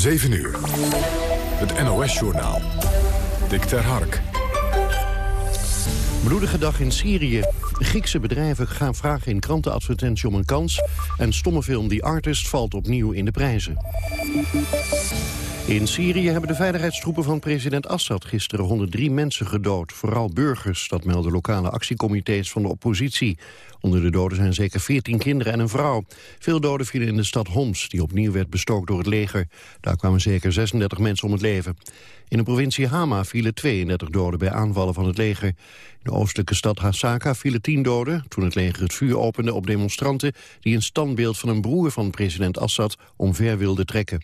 7 uur. Het NOS-journaal. Dick ter Hark. Bloedige dag in Syrië. Griekse bedrijven gaan vragen in krantenadvertentie om een kans... en stomme film The Artist valt opnieuw in de prijzen. In Syrië hebben de veiligheidstroepen van president Assad gisteren 103 mensen gedood. Vooral burgers, dat melden lokale actiecomité's van de oppositie. Onder de doden zijn zeker 14 kinderen en een vrouw. Veel doden vielen in de stad Homs, die opnieuw werd bestookt door het leger. Daar kwamen zeker 36 mensen om het leven. In de provincie Hama vielen 32 doden bij aanvallen van het leger. In de oostelijke stad Hasaka vielen 10 doden... toen het leger het vuur opende op demonstranten... die een standbeeld van een broer van president Assad omver wilden trekken.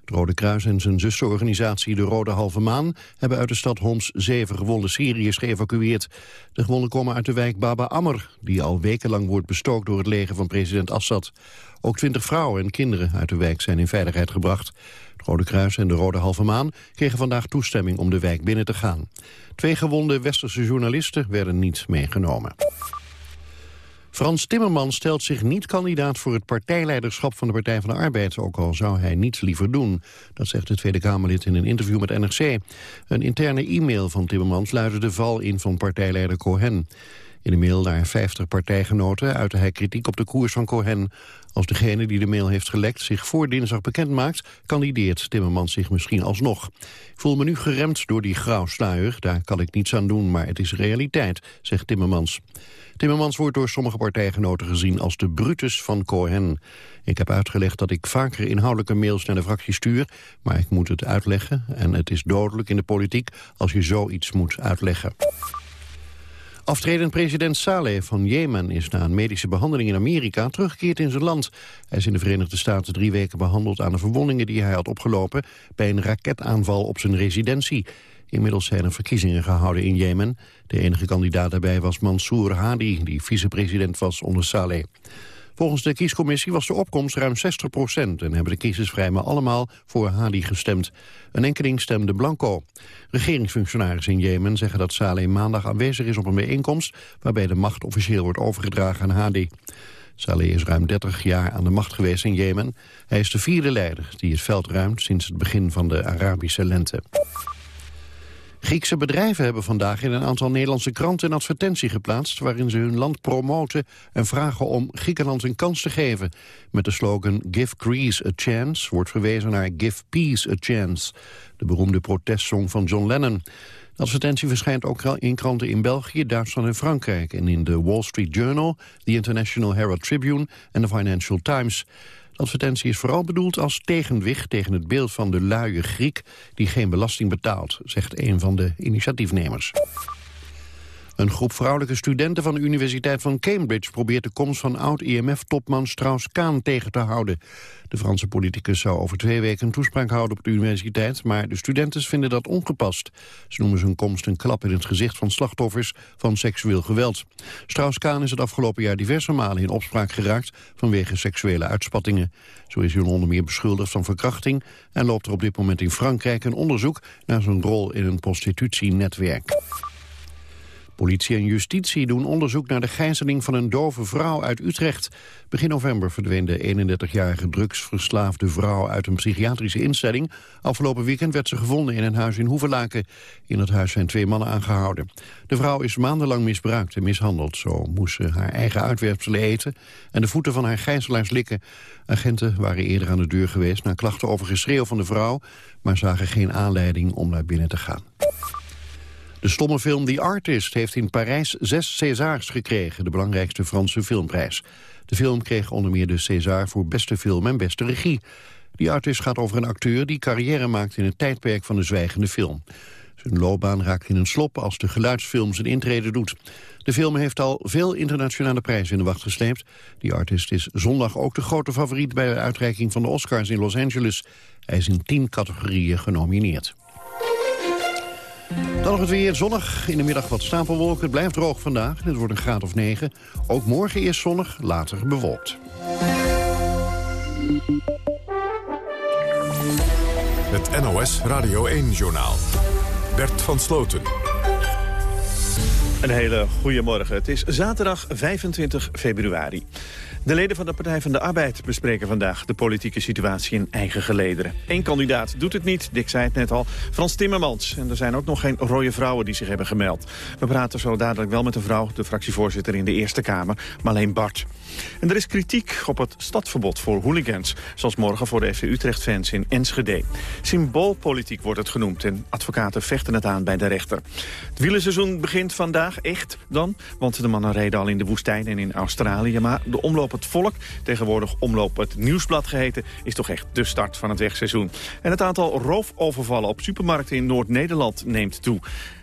Het Rode Kruis en zijn zusterorganisatie de Rode Halve Maan... hebben uit de stad Homs zeven gewonde Syriërs geëvacueerd. De gewonden komen uit de wijk Baba Amr... die al wekenlang wordt bestookt door het leger van president Assad. Ook twintig vrouwen en kinderen uit de wijk zijn in veiligheid gebracht. Het Rode Kruis en de Rode Halve Maan kregen vandaag toestemming om de wijk binnen te gaan. Twee gewonde westerse journalisten werden niet meegenomen. Frans Timmermans stelt zich niet kandidaat voor het partijleiderschap van de Partij van de Arbeid, ook al zou hij niets liever doen. Dat zegt de Tweede Kamerlid in een interview met NRC. Een interne e-mail van Timmermans luidde de val in van partijleider Cohen. In de mail naar 50 partijgenoten uitte hij kritiek op de koers van Cohen. Als degene die de mail heeft gelekt zich voor dinsdag bekend maakt... kandideert Timmermans zich misschien alsnog. Ik voel me nu geremd door die grauwsluier. Daar kan ik niets aan doen, maar het is realiteit, zegt Timmermans. Timmermans wordt door sommige partijgenoten gezien als de Brutus van Cohen. Ik heb uitgelegd dat ik vaker inhoudelijke mails naar de fractie stuur... maar ik moet het uitleggen en het is dodelijk in de politiek als je zoiets moet uitleggen. Aftredend president Saleh van Jemen is na een medische behandeling in Amerika teruggekeerd in zijn land. Hij is in de Verenigde Staten drie weken behandeld aan de verwondingen die hij had opgelopen bij een raketaanval op zijn residentie. Inmiddels zijn er verkiezingen gehouden in Jemen. De enige kandidaat daarbij was Mansour Hadi, die vicepresident was onder Saleh. Volgens de kiescommissie was de opkomst ruim 60 procent... en hebben de kiezers vrijwel allemaal voor Hadi gestemd. Een enkeling stemde blanco. Regeringsfunctionarissen in Jemen zeggen dat Saleh maandag aanwezig is op een bijeenkomst... waarbij de macht officieel wordt overgedragen aan Hadi. Saleh is ruim 30 jaar aan de macht geweest in Jemen. Hij is de vierde leider die het veld ruimt sinds het begin van de Arabische lente. Griekse bedrijven hebben vandaag in een aantal Nederlandse kranten een advertentie geplaatst waarin ze hun land promoten en vragen om Griekenland een kans te geven. Met de slogan Give Greece a Chance wordt verwezen naar Give Peace a Chance, de beroemde protestsong van John Lennon. De advertentie verschijnt ook in kranten in België, Duitsland en Frankrijk en in de Wall Street Journal, The International Herald Tribune en de Financial Times advertentie is vooral bedoeld als tegenwicht tegen het beeld van de luie Griek die geen belasting betaalt, zegt een van de initiatiefnemers. Een groep vrouwelijke studenten van de Universiteit van Cambridge probeert de komst van oud-IMF-topman Strauss-Kaan tegen te houden. De Franse politicus zou over twee weken een toespraak houden op de universiteit, maar de studenten vinden dat ongepast. Ze noemen zijn komst een klap in het gezicht van slachtoffers van seksueel geweld. Strauss-Kaan is het afgelopen jaar diverse malen in opspraak geraakt vanwege seksuele uitspattingen. Zo is hij onder meer beschuldigd van verkrachting en loopt er op dit moment in Frankrijk een onderzoek naar zijn rol in een prostitutienetwerk. Politie en justitie doen onderzoek naar de gijzeling van een dove vrouw uit Utrecht. Begin november verdween de 31-jarige drugsverslaafde vrouw uit een psychiatrische instelling. Afgelopen weekend werd ze gevonden in een huis in Hoevelaken. In het huis zijn twee mannen aangehouden. De vrouw is maandenlang misbruikt en mishandeld. Zo moest ze haar eigen uitwerpselen eten en de voeten van haar gijzelaars likken. Agenten waren eerder aan de deur geweest na klachten over geschreeuw van de vrouw... maar zagen geen aanleiding om naar binnen te gaan. De stomme film The Artist heeft in Parijs zes Césars gekregen, de belangrijkste Franse filmprijs. De film kreeg onder meer de César voor beste film en beste regie. The Artist gaat over een acteur die carrière maakt in het tijdperk van de zwijgende film. Zijn loopbaan raakt in een slop als de geluidsfilm zijn intrede doet. De film heeft al veel internationale prijzen in de wacht gesleept. The Artist is zondag ook de grote favoriet bij de uitreiking van de Oscars in Los Angeles. Hij is in tien categorieën genomineerd. Dan nog het weer zonnig. In de middag wat stapelwolken. Het blijft droog vandaag. Het wordt een graad of 9. Ook morgen eerst zonnig, later bewolkt. Het NOS Radio 1-journaal. Bert van Sloten. Een hele goede morgen. Het is zaterdag 25 februari. De leden van de Partij van de Arbeid bespreken vandaag de politieke situatie in eigen gelederen. Eén kandidaat doet het niet, Dick zei het net al, Frans Timmermans. En er zijn ook nog geen rode vrouwen die zich hebben gemeld. We praten zo dadelijk wel met een vrouw, de fractievoorzitter in de Eerste Kamer, Marleen Bart. En er is kritiek op het stadverbod voor hooligans, zoals morgen voor de FC Utrecht-fans in Enschede. Symboolpolitiek wordt het genoemd en advocaten vechten het aan bij de rechter. Wielerseizoen begint vandaag, echt dan, want de mannen reden al in de woestijn en in Australië, maar de omloop het volk, tegenwoordig omloop het nieuwsblad geheten, is toch echt de start van het wegseizoen. En het aantal roofovervallen op supermarkten in Noord-Nederland neemt toe.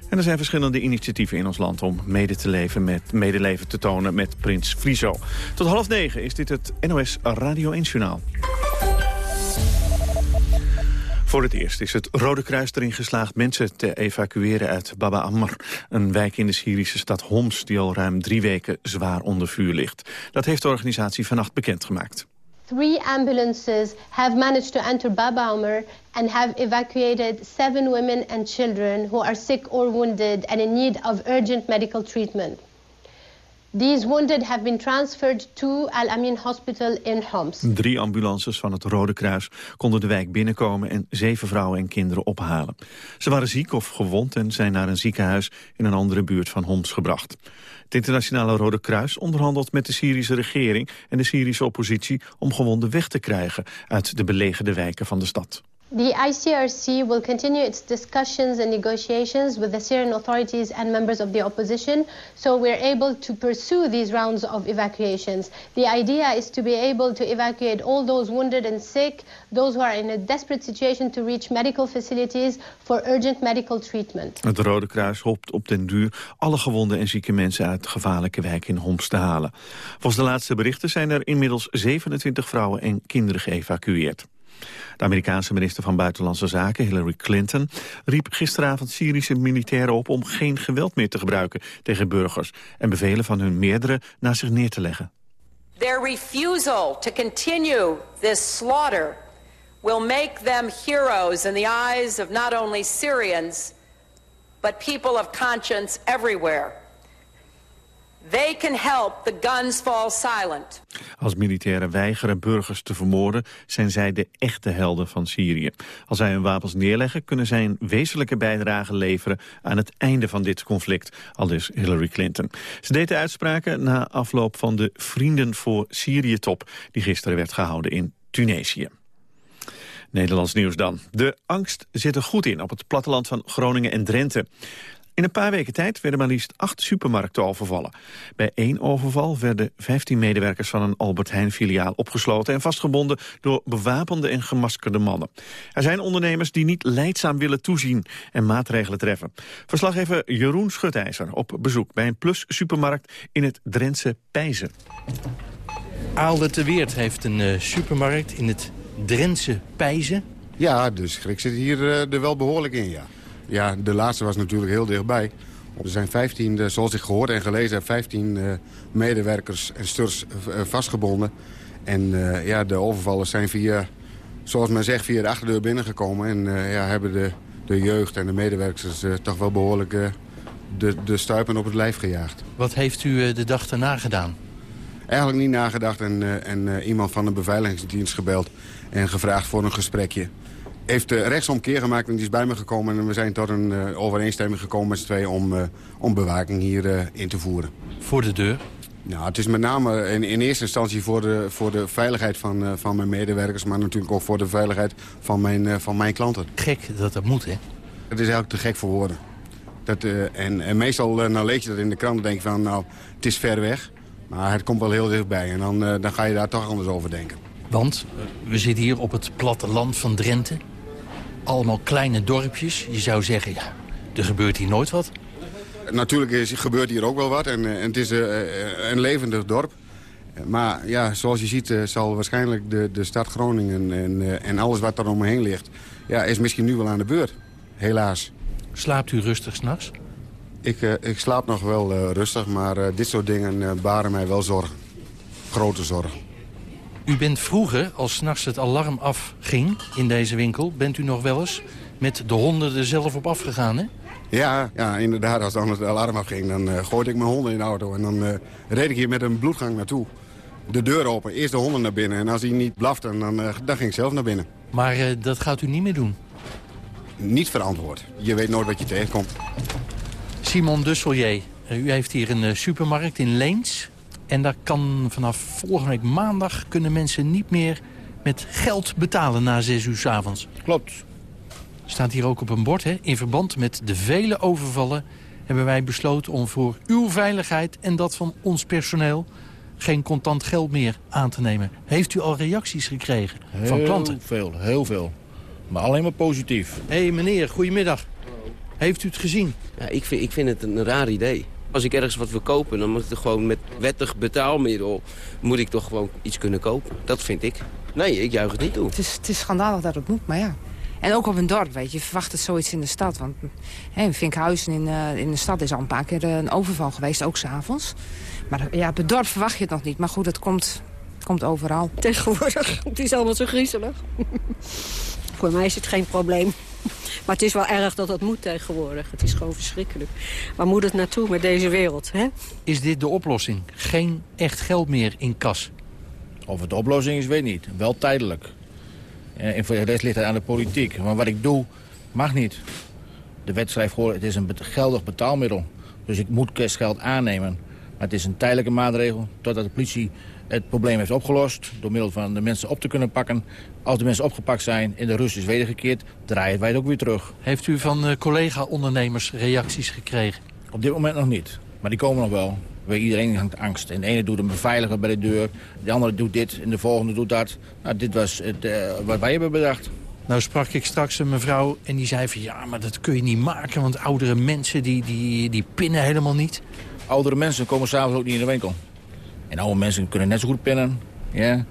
En er zijn verschillende initiatieven in ons land om mede te leven met, medeleven te tonen met Prins Friso. Tot half negen is dit het NOS Radio 1 Journaal. Voor het eerst is het Rode Kruis erin geslaagd mensen te evacueren uit Baba Ammar. Een wijk in de Syrische stad Homs die al ruim drie weken zwaar onder vuur ligt. Dat heeft de organisatie vannacht bekendgemaakt. Three ambulances have managed to enter Baba Ammar and have evacuated seven women and children who are sick or wounded and in need of urgent medical treatment. These wounded have been transferred to Al Amin Hospital in Homs. Drie ambulances van het Rode Kruis konden de wijk binnenkomen en zeven vrouwen en kinderen ophalen. Ze waren ziek of gewond en zijn naar een ziekenhuis in een andere buurt van Homs gebracht. Het internationale Rode Kruis onderhandelt met de Syrische regering en de Syrische oppositie om gewonden weg te krijgen uit de belegerde wijken van de stad. The ICRC will continue its discussions and negotiations with the Syrian authorities and members of the opposition, so we're able to pursue these rounds of evacuations. The idea is to be able to evacuate all those wounded and sick, those who are in a desperate situation to reach medical facilities for urgent medical treatment. Het Rode Kruis hoopt op den duur alle gewonde en zieke mensen uit gevaarlijke wijken in Homs te halen. Volgens de laatste berichten zijn er inmiddels 27 vrouwen en kinderen geëvacueerd. De Amerikaanse minister van Buitenlandse Zaken, Hillary Clinton, riep gisteravond Syrische militairen op om geen geweld meer te gebruiken tegen burgers en bevelen van hun meerdere naar zich neer te leggen. Their refusal to continue this slaughter will make them heroes in the eyes of not only Syrians, but people of conscience everywhere. They can help the guns fall silent. Als militairen weigeren burgers te vermoorden, zijn zij de echte helden van Syrië. Als zij hun wapens neerleggen, kunnen zij een wezenlijke bijdrage leveren aan het einde van dit conflict, al dus Hillary Clinton. Ze deed de uitspraken na afloop van de Vrienden voor Syrië-top, die gisteren werd gehouden in Tunesië. Nederlands nieuws dan. De angst zit er goed in op het platteland van Groningen en Drenthe. In een paar weken tijd werden maar liefst acht supermarkten overvallen. Bij één overval werden 15 medewerkers van een Albert Heijn-filiaal opgesloten... en vastgebonden door bewapende en gemaskerde mannen. Er zijn ondernemers die niet leidzaam willen toezien en maatregelen treffen. Verslaggever Jeroen Schutijzer op bezoek bij een Plus supermarkt in het Drentse Pijzen. Aalde te Weert heeft een uh, supermarkt in het Drentse Pijzen. Ja, de schrik zit hier uh, er wel behoorlijk in, ja. Ja, de laatste was natuurlijk heel dichtbij. Er zijn 15, zoals ik gehoord en gelezen heb, 15 uh, medewerkers en sturs uh, vastgebonden. En ja, de overvallers zijn via, zoals men zegt, via de achterdeur binnengekomen. En ja, hebben de, de jeugd en de medewerkers toch wel behoorlijk de, de stuipen op het lijf gejaagd. Wat heeft u de dag daarna gedaan? Eigenlijk niet nagedacht en, en iemand van de beveiligingsdienst gebeld en gevraagd voor een gesprekje heeft de rechtsomkeer gemaakt en die is bij me gekomen. En we zijn tot een uh, overeenstemming gekomen met z'n tweeën om, uh, om bewaking hier uh, in te voeren. Voor de deur? Nou, het is met name in, in eerste instantie voor de, voor de veiligheid van, van mijn medewerkers... maar natuurlijk ook voor de veiligheid van mijn, van mijn klanten. Gek dat dat moet, hè? Het is eigenlijk te gek voor woorden. Dat, en, en meestal nou lees je dat in de krant en denk je van, nou, het is ver weg. Maar het komt wel heel dichtbij en dan, dan ga je daar toch anders over denken. Want we zitten hier op het platteland van Drenthe allemaal kleine dorpjes. Je zou zeggen, ja, er gebeurt hier nooit wat. Natuurlijk is, gebeurt hier ook wel wat en, en het is uh, een levendig dorp. Maar ja, zoals je ziet zal waarschijnlijk de, de stad Groningen en, en alles wat er omheen ligt... Ja, is misschien nu wel aan de beurt, helaas. Slaapt u rustig s'nachts? Ik, ik slaap nog wel rustig, maar dit soort dingen baren mij wel zorgen. Grote zorgen. U bent vroeger, als s'nachts het alarm afging in deze winkel... bent u nog wel eens met de honden er zelf op afgegaan, hè? Ja, ja inderdaad. Als dan het alarm afging, dan uh, gooide ik mijn honden in de auto... en dan uh, reed ik hier met een bloedgang naartoe. de deur open, eerst de honden naar binnen. En als hij niet blafte, dan, uh, dan ging ik zelf naar binnen. Maar dat gaat u niet meer doen? Niet verantwoord. Je weet nooit wat je tegenkomt. Simon Dusselier, u heeft hier een supermarkt in Leens. En daar kan vanaf volgende week maandag kunnen mensen niet meer met geld betalen na 6 uur s avonds. Klopt. Staat hier ook op een bord, hè? In verband met de vele overvallen hebben wij besloten om voor uw veiligheid en dat van ons personeel geen contant geld meer aan te nemen. Heeft u al reacties gekregen van klanten? Heel veel, heel veel. Maar alleen maar positief. Hé hey, meneer, goedemiddag. Heeft u het gezien? Ja, ik vind, ik vind het een raar idee. Als ik ergens wat wil kopen, dan moet ik gewoon met wettig betaalmiddel... moet ik toch gewoon iets kunnen kopen. Dat vind ik. Nee, ik juich het niet toe. Het is, het is schandalig dat het moet, maar ja. En ook op een dorp, weet je. Je verwacht het zoiets in de stad. Want hè, in Vinkhuizen in, uh, in de stad is al een paar keer uh, een overval geweest, ook s'avonds. Maar ja, op het dorp verwacht je het nog niet. Maar goed, het komt, het komt overal. Tegenwoordig, het is allemaal zo griezelig. Voor mij is het geen probleem. Maar het is wel erg dat dat moet tegenwoordig. Het is gewoon verschrikkelijk. Waar moet het naartoe met deze wereld, hè? Is dit de oplossing? Geen echt geld meer in kas? Of het de oplossing is, weet ik niet. Wel tijdelijk. En voor de rest ligt het aan de politiek. Maar wat ik doe, mag niet. De wet schrijft gewoon, het is een geldig betaalmiddel. Dus ik moet kerstgeld aannemen. Maar het is een tijdelijke maatregel totdat de politie het probleem heeft opgelost... door middel van de mensen op te kunnen pakken. Als de mensen opgepakt zijn en de rust is wedergekeerd... draaien wij het ook weer terug. Heeft u van uh, collega-ondernemers reacties gekregen? Op dit moment nog niet. Maar die komen nog wel. Bij iedereen hangt angst. En de ene doet een beveiliger bij de deur. De andere doet dit en de volgende doet dat. Nou, dit was het, uh, wat wij hebben bedacht. Nou sprak ik straks een mevrouw en die zei van... ja, maar dat kun je niet maken, want oudere mensen die, die, die pinnen helemaal niet. Oudere mensen komen s'avonds ook niet in de winkel. En oude mensen kunnen net zo goed pinnen. Ja. Maar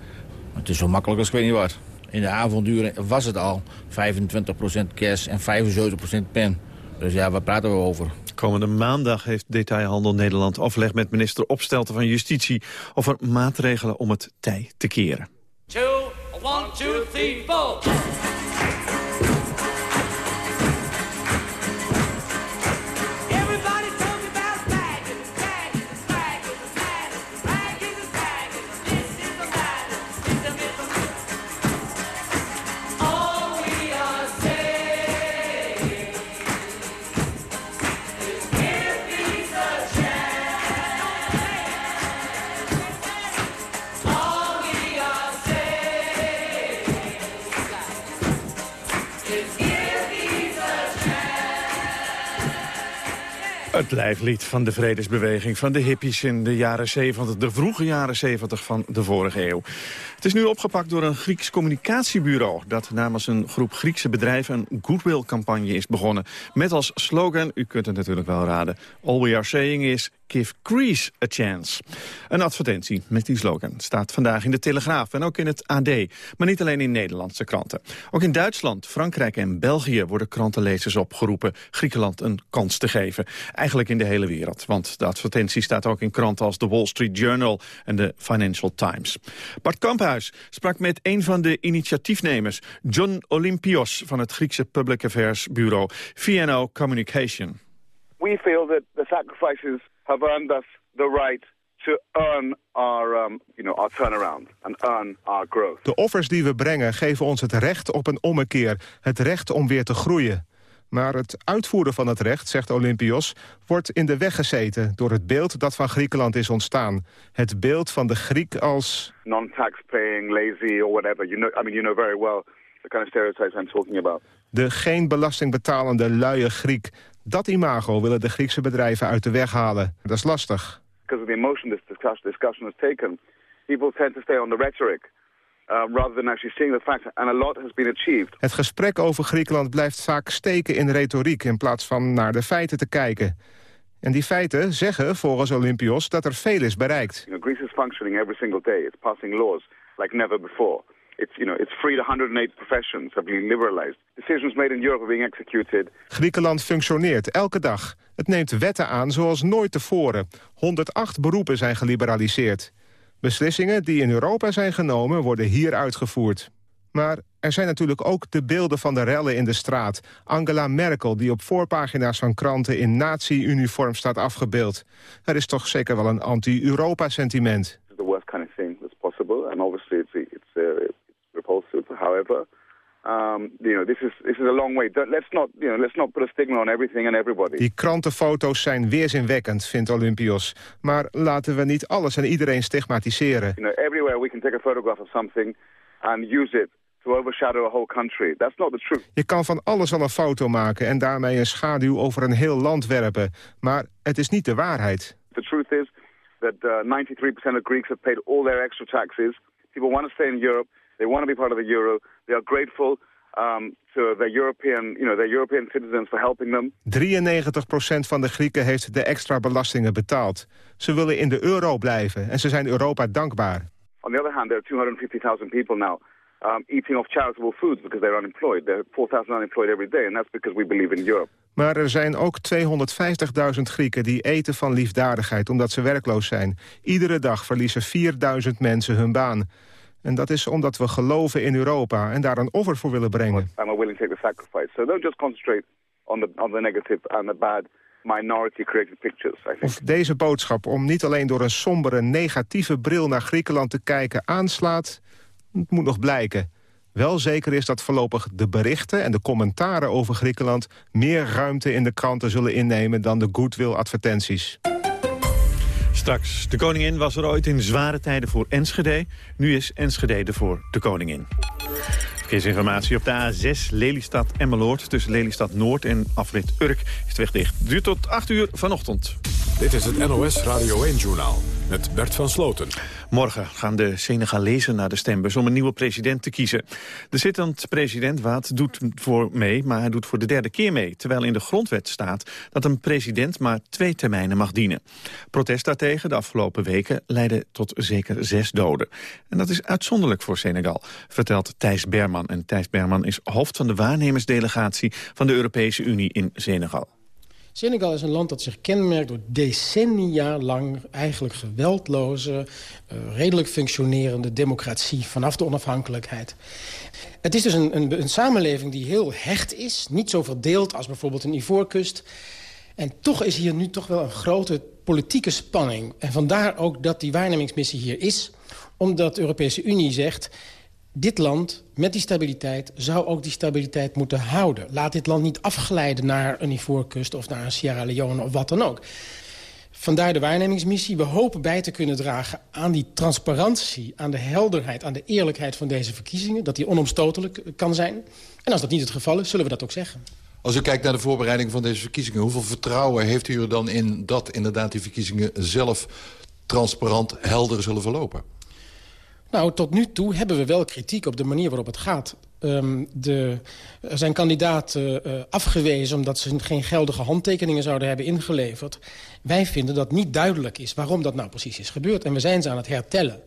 het is zo makkelijk als ik weet niet wat. In de avonduren was het al 25% cash en 75% pen. Dus ja, waar praten we over? Komende maandag heeft Detailhandel Nederland overleg met minister Opstelten van Justitie over maatregelen om het tij te keren. Two, one, two, three, four. Het lijflied van de vredesbeweging van de hippies in de jaren 70, de vroege jaren 70 van de vorige eeuw. Het is nu opgepakt door een Grieks communicatiebureau... dat namens een groep Griekse bedrijven een goodwill-campagne is begonnen. Met als slogan, u kunt het natuurlijk wel raden... All we are saying is, give Greece a chance. Een advertentie met die slogan staat vandaag in de Telegraaf... en ook in het AD, maar niet alleen in Nederlandse kranten. Ook in Duitsland, Frankrijk en België worden krantenlezers opgeroepen... Griekenland een kans te geven. Eigenlijk in de hele wereld, want de advertentie staat ook in kranten... als The Wall Street Journal en de Financial Times. Bart Sprak met een van de initiatiefnemers, John Olympios van het Griekse Public Affairs Bureau VNO Communication. We feel that the sacrifices have earned us the right to earn our, um, you know, our turnaround and earn our growth. De offers die we brengen geven ons het recht op een ommekeer, het recht om weer te groeien. Maar het uitvoeren van het recht, zegt Olympios, wordt in de weg gezeten door het beeld dat van Griekenland is ontstaan. Het beeld van de Griek als... Non-tax-paying, lazy or whatever. You know, I mean, you know very well the kind of stereotypes I'm talking about. De geen belastingbetalende luie Griek. Dat imago willen de Griekse bedrijven uit de weg halen. Dat is lastig. Because of the emotion this discussion has taken, people tend to stay on the rhetoric. Uh, rather than actually seeing the facts. And a lot has been achieved. Het gesprek over Griekenland blijft vaak steken in retoriek... in plaats van naar de feiten te kijken. En die feiten zeggen volgens Olympios dat er veel is bereikt. You know, Greece is functioning every single day. It's passing laws like never before. It's, you know, it's freed 108 professions, have been liberalized. Decisions made in Europe are being executed. Griekenland functioneert elke dag. Het neemt wetten aan zoals nooit tevoren. 108 beroepen zijn geliberaliseerd. Beslissingen die in Europa zijn genomen worden hier uitgevoerd. Maar er zijn natuurlijk ook de beelden van de rellen in de straat. Angela Merkel, die op voorpagina's van kranten in nazi-uniform staat afgebeeld. Er is toch zeker wel een anti-Europa-sentiment. The worst kind of thing that's euro, and obviously it's it's, uh, it's. However, um, you know, this is this is a long way. Let's not, you know, let's not put a stigma on everything and everybody. Die krantenfoto's zijn weerzinwekkend, vindt Olympios. Maar laten we niet alles en iedereen stigmatiseren. You know, everywhere we can take a photograph of something and use it to overshadow a whole country. That's not the truth. Je kan van alles al een foto maken en daarmee een schaduw over een heel land werpen. Maar het is niet de waarheid. The truth is that uh, 93% of Greeks have paid all their extra taxes. People want to stay in Europe. They want to be part of the euro. They are grateful um, to the European, you know, the European citizens for helping them. 93% van de Grieken heeft de extra belastingen betaald. Ze willen in de euro blijven en ze zijn Europa dankbaar. On the other hand, there are 250.000 people now um, eating off charitable foods because they're unemployed. There are 4,000 unemployed every day, and that's because we believe in Europe. Maar er zijn ook 250.000 Grieken die eten van liefdadigheid omdat ze werkloos zijn. Iedere dag verliezen 4.000 mensen hun baan. En dat is omdat we geloven in Europa en daar een offer voor willen brengen. And we're willing to take the sacrifice. So don't just concentrate on the, on the negative and the bad minority created pictures. I think. Of deze boodschap om niet alleen door een sombere, negatieve bril naar Griekenland te kijken aanslaat, het moet nog blijken. Wel zeker is dat voorlopig de berichten en de commentaren over Griekenland... meer ruimte in de kranten zullen innemen dan de goodwill-advertenties. Straks, de koningin was er ooit in zware tijden voor Enschede. Nu is Enschede er voor de koningin. Verkeersinformatie op de A6 Lelystad-Emmeloord. Tussen Lelystad-Noord en afrit Urk is de weg dicht. Duurt tot 8 uur vanochtend. Dit is het NOS Radio 1-journaal met Bert van Sloten. Morgen gaan de Senegalezen naar de stembus om een nieuwe president te kiezen. De zittend president Waad doet voor mee, maar hij doet voor de derde keer mee. Terwijl in de grondwet staat dat een president maar twee termijnen mag dienen. Protest daartegen de afgelopen weken leidde tot zeker zes doden. En dat is uitzonderlijk voor Senegal, vertelt Thijs Berman. En Thijs Berman is hoofd van de waarnemersdelegatie van de Europese Unie in Senegal. Senegal is een land dat zich kenmerkt door decennia lang eigenlijk geweldloze, uh, redelijk functionerende democratie vanaf de onafhankelijkheid. Het is dus een, een, een, samenleving die heel hecht is, niet zo verdeeld als bijvoorbeeld een Ivoorkust. En toch is hier nu toch wel een grote politieke spanning. En vandaar ook dat die waarnemingsmissie hier is, omdat de Europese Unie zegt dit land met die stabiliteit zou ook die stabiliteit moeten houden. Laat dit land niet afglijden naar een Ivoorkust of naar een Sierra Leone of wat dan ook. Vandaar de waarnemingsmissie. We hopen bij te kunnen dragen aan die transparantie, aan de helderheid, aan de eerlijkheid van deze verkiezingen. Dat die onomstotelijk kan zijn. En als dat niet het geval is, zullen we dat ook zeggen. Als u kijkt naar de voorbereiding van deze verkiezingen... hoeveel vertrouwen heeft u er dan in dat inderdaad die verkiezingen zelf transparant, helder zullen verlopen? Nou, tot nu toe hebben we wel kritiek op de manier waarop het gaat. Um, de, er zijn kandidaten uh, afgewezen omdat ze geen geldige handtekeningen zouden hebben ingeleverd. Wij vinden dat niet duidelijk is waarom dat nou precies is gebeurd. En we zijn ze aan het hertellen.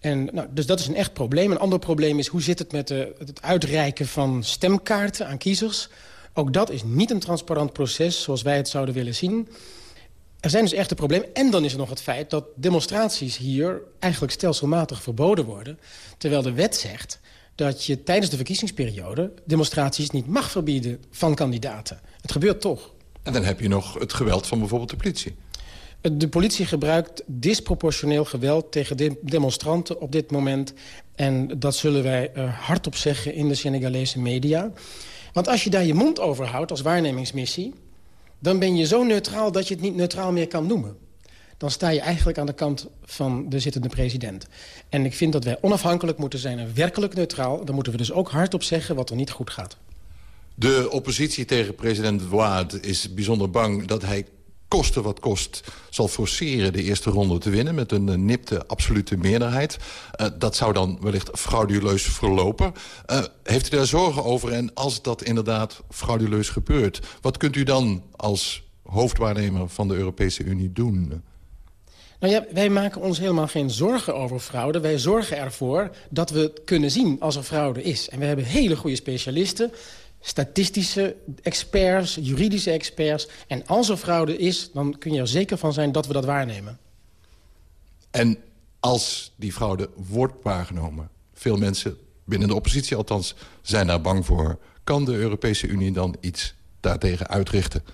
En, nou, dus dat is een echt probleem. Een ander probleem is hoe zit het met de, het uitreiken van stemkaarten aan kiezers. Ook dat is niet een transparant proces zoals wij het zouden willen zien. Er zijn dus echte problemen. En dan is er nog het feit dat demonstraties hier eigenlijk stelselmatig verboden worden. Terwijl de wet zegt dat je tijdens de verkiezingsperiode demonstraties niet mag verbieden van kandidaten. Het gebeurt toch. En dan heb je nog het geweld van bijvoorbeeld de politie. De politie gebruikt disproportioneel geweld tegen de demonstranten op dit moment. En dat zullen wij uh, hardop zeggen in de Senegalese media. Want als je daar je mond over houdt als waarnemingsmissie dan ben je zo neutraal dat je het niet neutraal meer kan noemen. Dan sta je eigenlijk aan de kant van de zittende president. En ik vind dat wij onafhankelijk moeten zijn en werkelijk neutraal. Dan moeten we dus ook hardop zeggen wat er niet goed gaat. De oppositie tegen president Ouad is bijzonder bang dat hij koste wat kost zal forceren de eerste ronde te winnen... met een uh, nipte absolute meerderheid. Uh, dat zou dan wellicht frauduleus verlopen. Uh, heeft u daar zorgen over? En als dat inderdaad frauduleus gebeurt... wat kunt u dan als hoofdwaarnemer van de Europese Unie doen? Nou ja, wij maken ons helemaal geen zorgen over fraude. Wij zorgen ervoor dat we kunnen zien als er fraude is. En we hebben hele goede specialisten statistische experts, juridische experts. En als er fraude is, dan kun je er zeker van zijn dat we dat waarnemen. En als die fraude wordt waargenomen... veel mensen, binnen de oppositie althans, zijn daar bang voor... kan de Europese Unie dan iets daartegen uitrichten?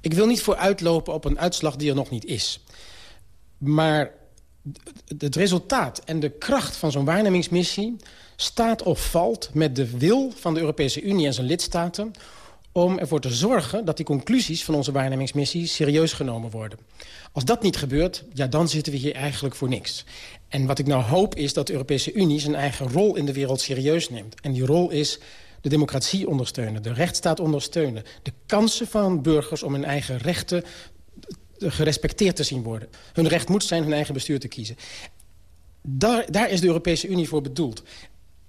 Ik wil niet vooruitlopen op een uitslag die er nog niet is. Maar het resultaat en de kracht van zo'n waarnemingsmissie... staat of valt met de wil van de Europese Unie en zijn lidstaten om ervoor te zorgen dat die conclusies van onze waarnemingsmissie serieus genomen worden. Als dat niet gebeurt, ja, dan zitten we hier eigenlijk voor niks. En wat ik nou hoop is dat de Europese Unie zijn eigen rol in de wereld serieus neemt. En die rol is de democratie ondersteunen, de rechtsstaat ondersteunen... de kansen van burgers om hun eigen rechten gerespecteerd te zien worden. Hun recht moet zijn hun eigen bestuur te kiezen. Daar, daar is de Europese Unie voor bedoeld.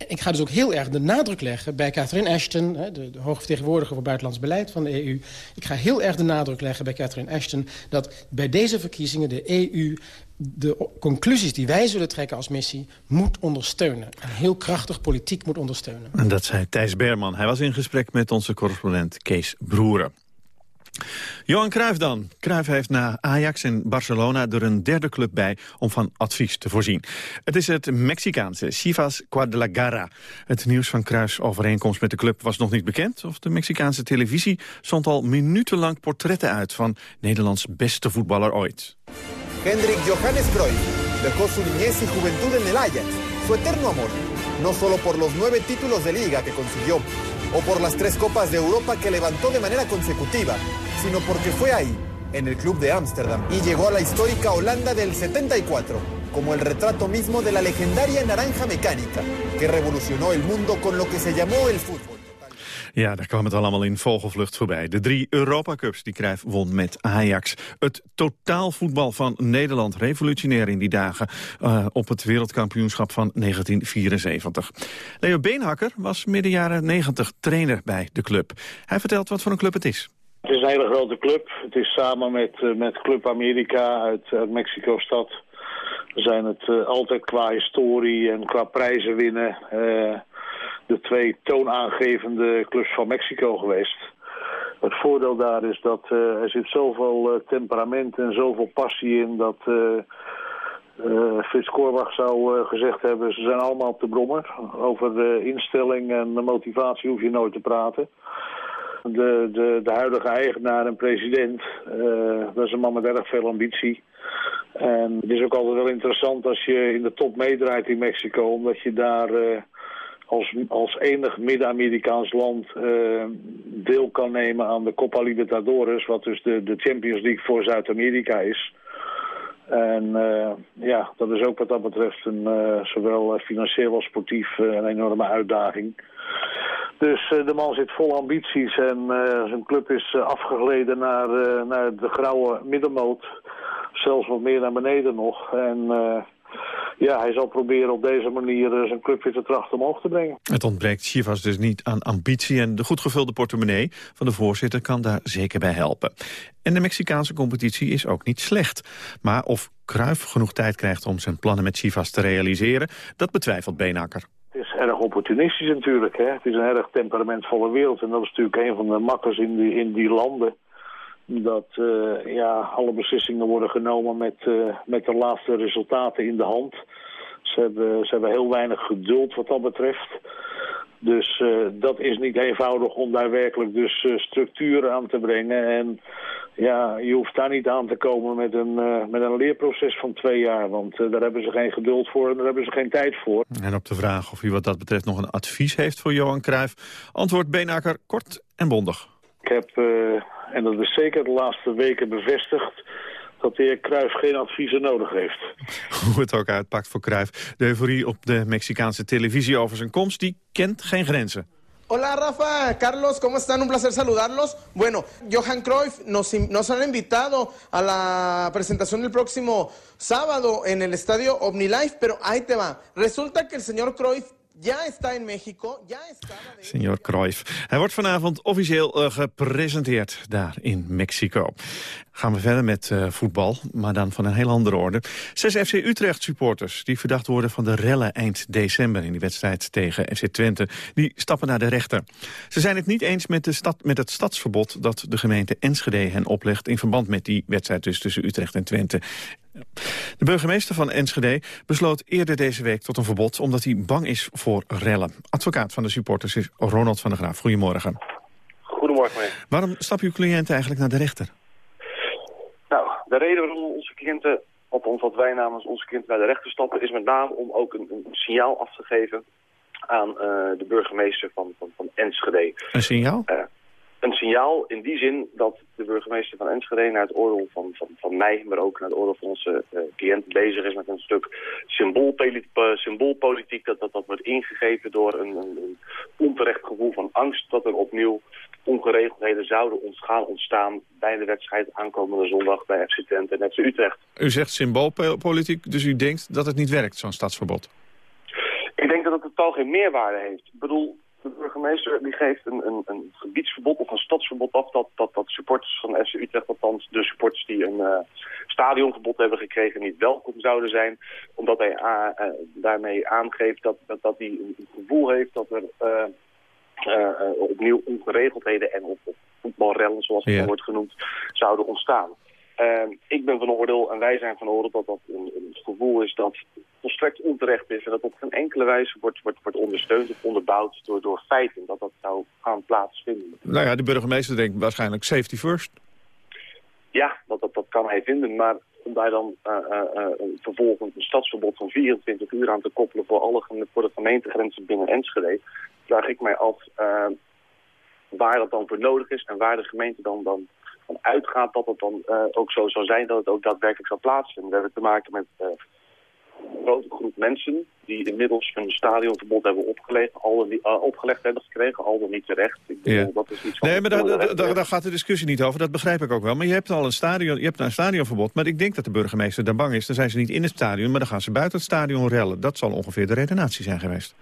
Ik ga dus ook heel erg de nadruk leggen bij Catherine Ashton... de, de hoge vertegenwoordiger voor buitenlands beleid van de EU. Ik ga heel erg de nadruk leggen bij Catherine Ashton... dat bij deze verkiezingen de EU de conclusies die wij zullen trekken als missie moet ondersteunen. En heel krachtig politiek moet ondersteunen. En dat zei Thijs Berman. Hij was in gesprek met onze correspondent Kees Broeren. Johan Cruijff dan. Cruijff heeft na Ajax en Barcelona er een derde club bij om van advies te voorzien. Het is het Mexicaanse Chivas Guadalajara. Het nieuws van Cruijffs overeenkomst met de club was nog niet bekend. Of de Mexicaanse televisie zond al minutenlang portretten uit van Nederlands beste voetballer ooit. Hendrik Johannes Cruyff dejó su niñez y juventud en el Ajax, su eterno amor, no solo por los nueve títulos de liga que consiguió, o por las tres copas de Europa que levantó de manera consecutiva, sino porque fue ahí, en el club de Ámsterdam, y llegó a la histórica Holanda del 74, como el retrato mismo de la legendaria naranja mecánica, que revolucionó el mundo con lo que se llamó el fútbol. Ja, daar kwam het allemaal in vogelvlucht voorbij. De drie Europacups die Cruijff won met Ajax. Het totaalvoetbal van Nederland, revolutionair in die dagen... Uh, op het wereldkampioenschap van 1974. Leo Beenhakker was midden jaren 90 trainer bij de club. Hij vertelt wat voor een club het is. Het is een hele grote club. Het is samen met, uh, met Club Amerika uit, Mexico-stad. Zijn het uh, altijd qua historie en qua prijzen winnen de twee toonaangevende clubs van Mexico geweest. Het voordeel daar is dat uh, er zit zoveel uh, temperament en zoveel passie in dat uh, Frits Korbach zou gezegd hebben, ze zijn allemaal op de brommer. Over de instelling en de motivatie hoef je nooit te praten. De, de, de huidige eigenaar en president, dat is een man met erg veel ambitie. En het is ook altijd wel interessant als je in de top meedraait in Mexico, omdat je daar als, als enig Midden-Amerikaans land uh, deel kan nemen aan de Copa Libertadores, wat dus de, de Champions League voor Zuid-Amerika is. En uh, ja, dat is ook wat dat betreft een, uh, zowel financieel als sportief een enorme uitdaging. Dus de man zit vol ambities en zijn club is afgegleden naar, naar de grauwe middenmoot. Zelfs wat meer naar beneden nog. En ja, hij zal proberen op deze manier eh, zijn club weer te trachten omhoog te brengen. Het ontbreekt Chivas dus niet aan ambitie en de goed gevulde portemonnee van de voorzitter kan daar zeker bij helpen. En de Mexicaanse competitie is ook niet slecht. Maar of Cruijff genoeg tijd krijgt om zijn plannen met Chivas te realiseren, dat betwijfelt Beenakker. Het is erg opportunistisch natuurlijk. Hè? Het is een erg temperamentvolle wereld en dat is natuurlijk een van de makkers in die, in die landen dat uh, ja, alle beslissingen worden genomen met, uh, met de laatste resultaten in de hand. Ze hebben, ze hebben heel weinig geduld wat dat betreft. Dus uh, dat is niet eenvoudig om daar werkelijk dus structuren aan te brengen. En ja, je hoeft daar niet aan te komen met een, met een leerproces van twee jaar. Want daar hebben ze geen geduld voor en daar hebben ze geen tijd voor. En op de vraag of u wat dat betreft nog een advies heeft voor Johan Cruijff... antwoordt Benaker kort en bondig. Ik heb en dat is zeker de laatste weken bevestigd dat de heer Cruijff geen adviezen nodig heeft. Hoe het ook uitpakt voor Cruijff. De euforie op de Mexicaanse televisie over zijn komst, die kent geen grenzen. Hola Rafa, Carlos, ¿cómo están? Un placer saludarlos. Bueno, Johan Cruyff nos, nos han invitado a la presentación del próximo sábado en el estadio OmniLife, pero ahí te va. Resulta que el señor Cruyff Ja, está in Mexico. Ja, está Senior Cruyff. Hij wordt vanavond officieel uh, gepresenteerd daar in Mexico. Gaan we verder met uh, voetbal, maar dan van een heel andere orde. Zes FC Utrecht supporters die verdacht worden van de rellen eind december... in die wedstrijd tegen FC Twente, die stappen naar de rechter. Ze zijn het niet eens met, de stad, met het stadsverbod dat de gemeente Enschede hen oplegt... in verband met die wedstrijd dus tussen Utrecht en Twente. De burgemeester van Enschede besloot eerder deze week tot een verbod... omdat hij bang is voor rellen. Advocaat van de supporters is Ronald van der Graaf. Goedemorgen. Goedemorgen. Meneer. Waarom stapt uw cliënt eigenlijk naar de rechter? Nou, de reden waarom onze cliënten althans wat wij namens onze kind bij de rechter stappen, is met name om ook een, een signaal af te geven aan uh, de burgemeester van, van, van Enschede. Een signaal? Uh, een signaal in die zin dat de burgemeester van Enschede naar het oordeel van, van, van mij, maar ook naar het oordeel van onze uh, cliënt bezig is met een stuk symboolpolitiek, dat, dat dat wordt ingegeven door een, een, een onterecht gevoel van angst dat er opnieuw ongeregeldheden zouden ontgaan, ontstaan bij de wedstrijd aankomende zondag bij FC Twente en FC Utrecht. U zegt symboolpolitiek, dus u denkt dat het niet werkt, zo'n stadsverbod? Ik denk dat het totaal geen meerwaarde heeft. Ik bedoel, de burgemeester die geeft een, een, een gebiedsverbod of een stadsverbod af... dat, dat, dat supporters van FC Utrecht, althans de supporters die een uh, stadionverbod hebben gekregen... niet welkom zouden zijn, omdat hij uh, uh, daarmee aangeeft dat, dat, dat hij een, gevoel heeft... dat er opnieuw ongeregeldheden en op, op voetbalrellen, zoals het ja. wordt genoemd, zouden ontstaan. Uh, ik ben van oordeel en wij zijn van oordeel dat dat een, een gevoel is dat volstrekt onterecht is. En dat op geen enkele wijze wordt, wordt, wordt ondersteund of onderbouwd door, door feiten. Dat dat zou gaan plaatsvinden. Nou ja, de burgemeester denkt waarschijnlijk safety first. Ja, dat, dat, dat kan hij vinden. Maar om daar dan uh, uh, vervolgens een stadsverbod van 24 uur aan te koppelen voor, alle, voor de gemeentegrenzen binnen Enschede, vraag ik mij af waar dat dan voor nodig is en waar de gemeente dan, dan van uitgaat dat het dan uh, ook zo zou zijn dat het ook daadwerkelijk zou plaatsvinden. We hebben te maken met uh, een grote groep mensen die inmiddels een stadionverbod hebben opgelegd, al niet, uh, opgelegd hebben gekregen, al dan niet terecht. Ik bedoel, ja. dat is iets nee, maar daar gaat de discussie niet over, dat begrijp ik ook wel. Maar je hebt al een, stadion, je hebt een stadionverbod, maar ik denk dat de burgemeester daar bang is. Dan zijn ze niet in het stadion, maar dan gaan ze buiten het stadion rellen. Dat zal ongeveer de redenatie zijn geweest.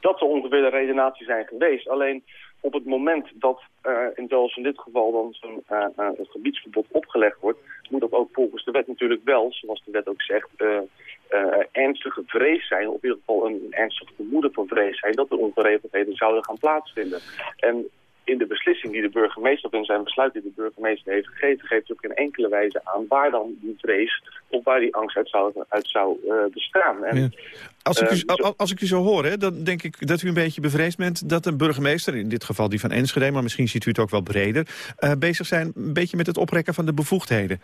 Dat zal ongeveer de redenatie zijn geweest. Alleen op het moment dat, uh, in, zoals in dit geval, dan zo'n uh, uh, gebiedsverbod opgelegd wordt, moet dat ook volgens de wet natuurlijk wel, zoals de wet ook zegt, ernstige vrees zijn, of in ieder geval een, een ernstig vermoeden van vrees zijn, dat er ongeregeldheden zouden gaan plaatsvinden. En in de beslissing die de burgemeester, of in zijn besluit die de burgemeester heeft gegeven, geeft hij ook in enkele wijze aan waar dan die vrees of waar die angst uit zou, uit zou uh, bestaan. En, ja. als, ik u, uh, als ik u zo hoor, hè, dan denk ik dat u een beetje bevreesd bent dat een burgemeester, in dit geval die van Enschede, maar misschien ziet u het ook wel breder, uh, bezig zijn een beetje met het oprekken van de bevoegdheden.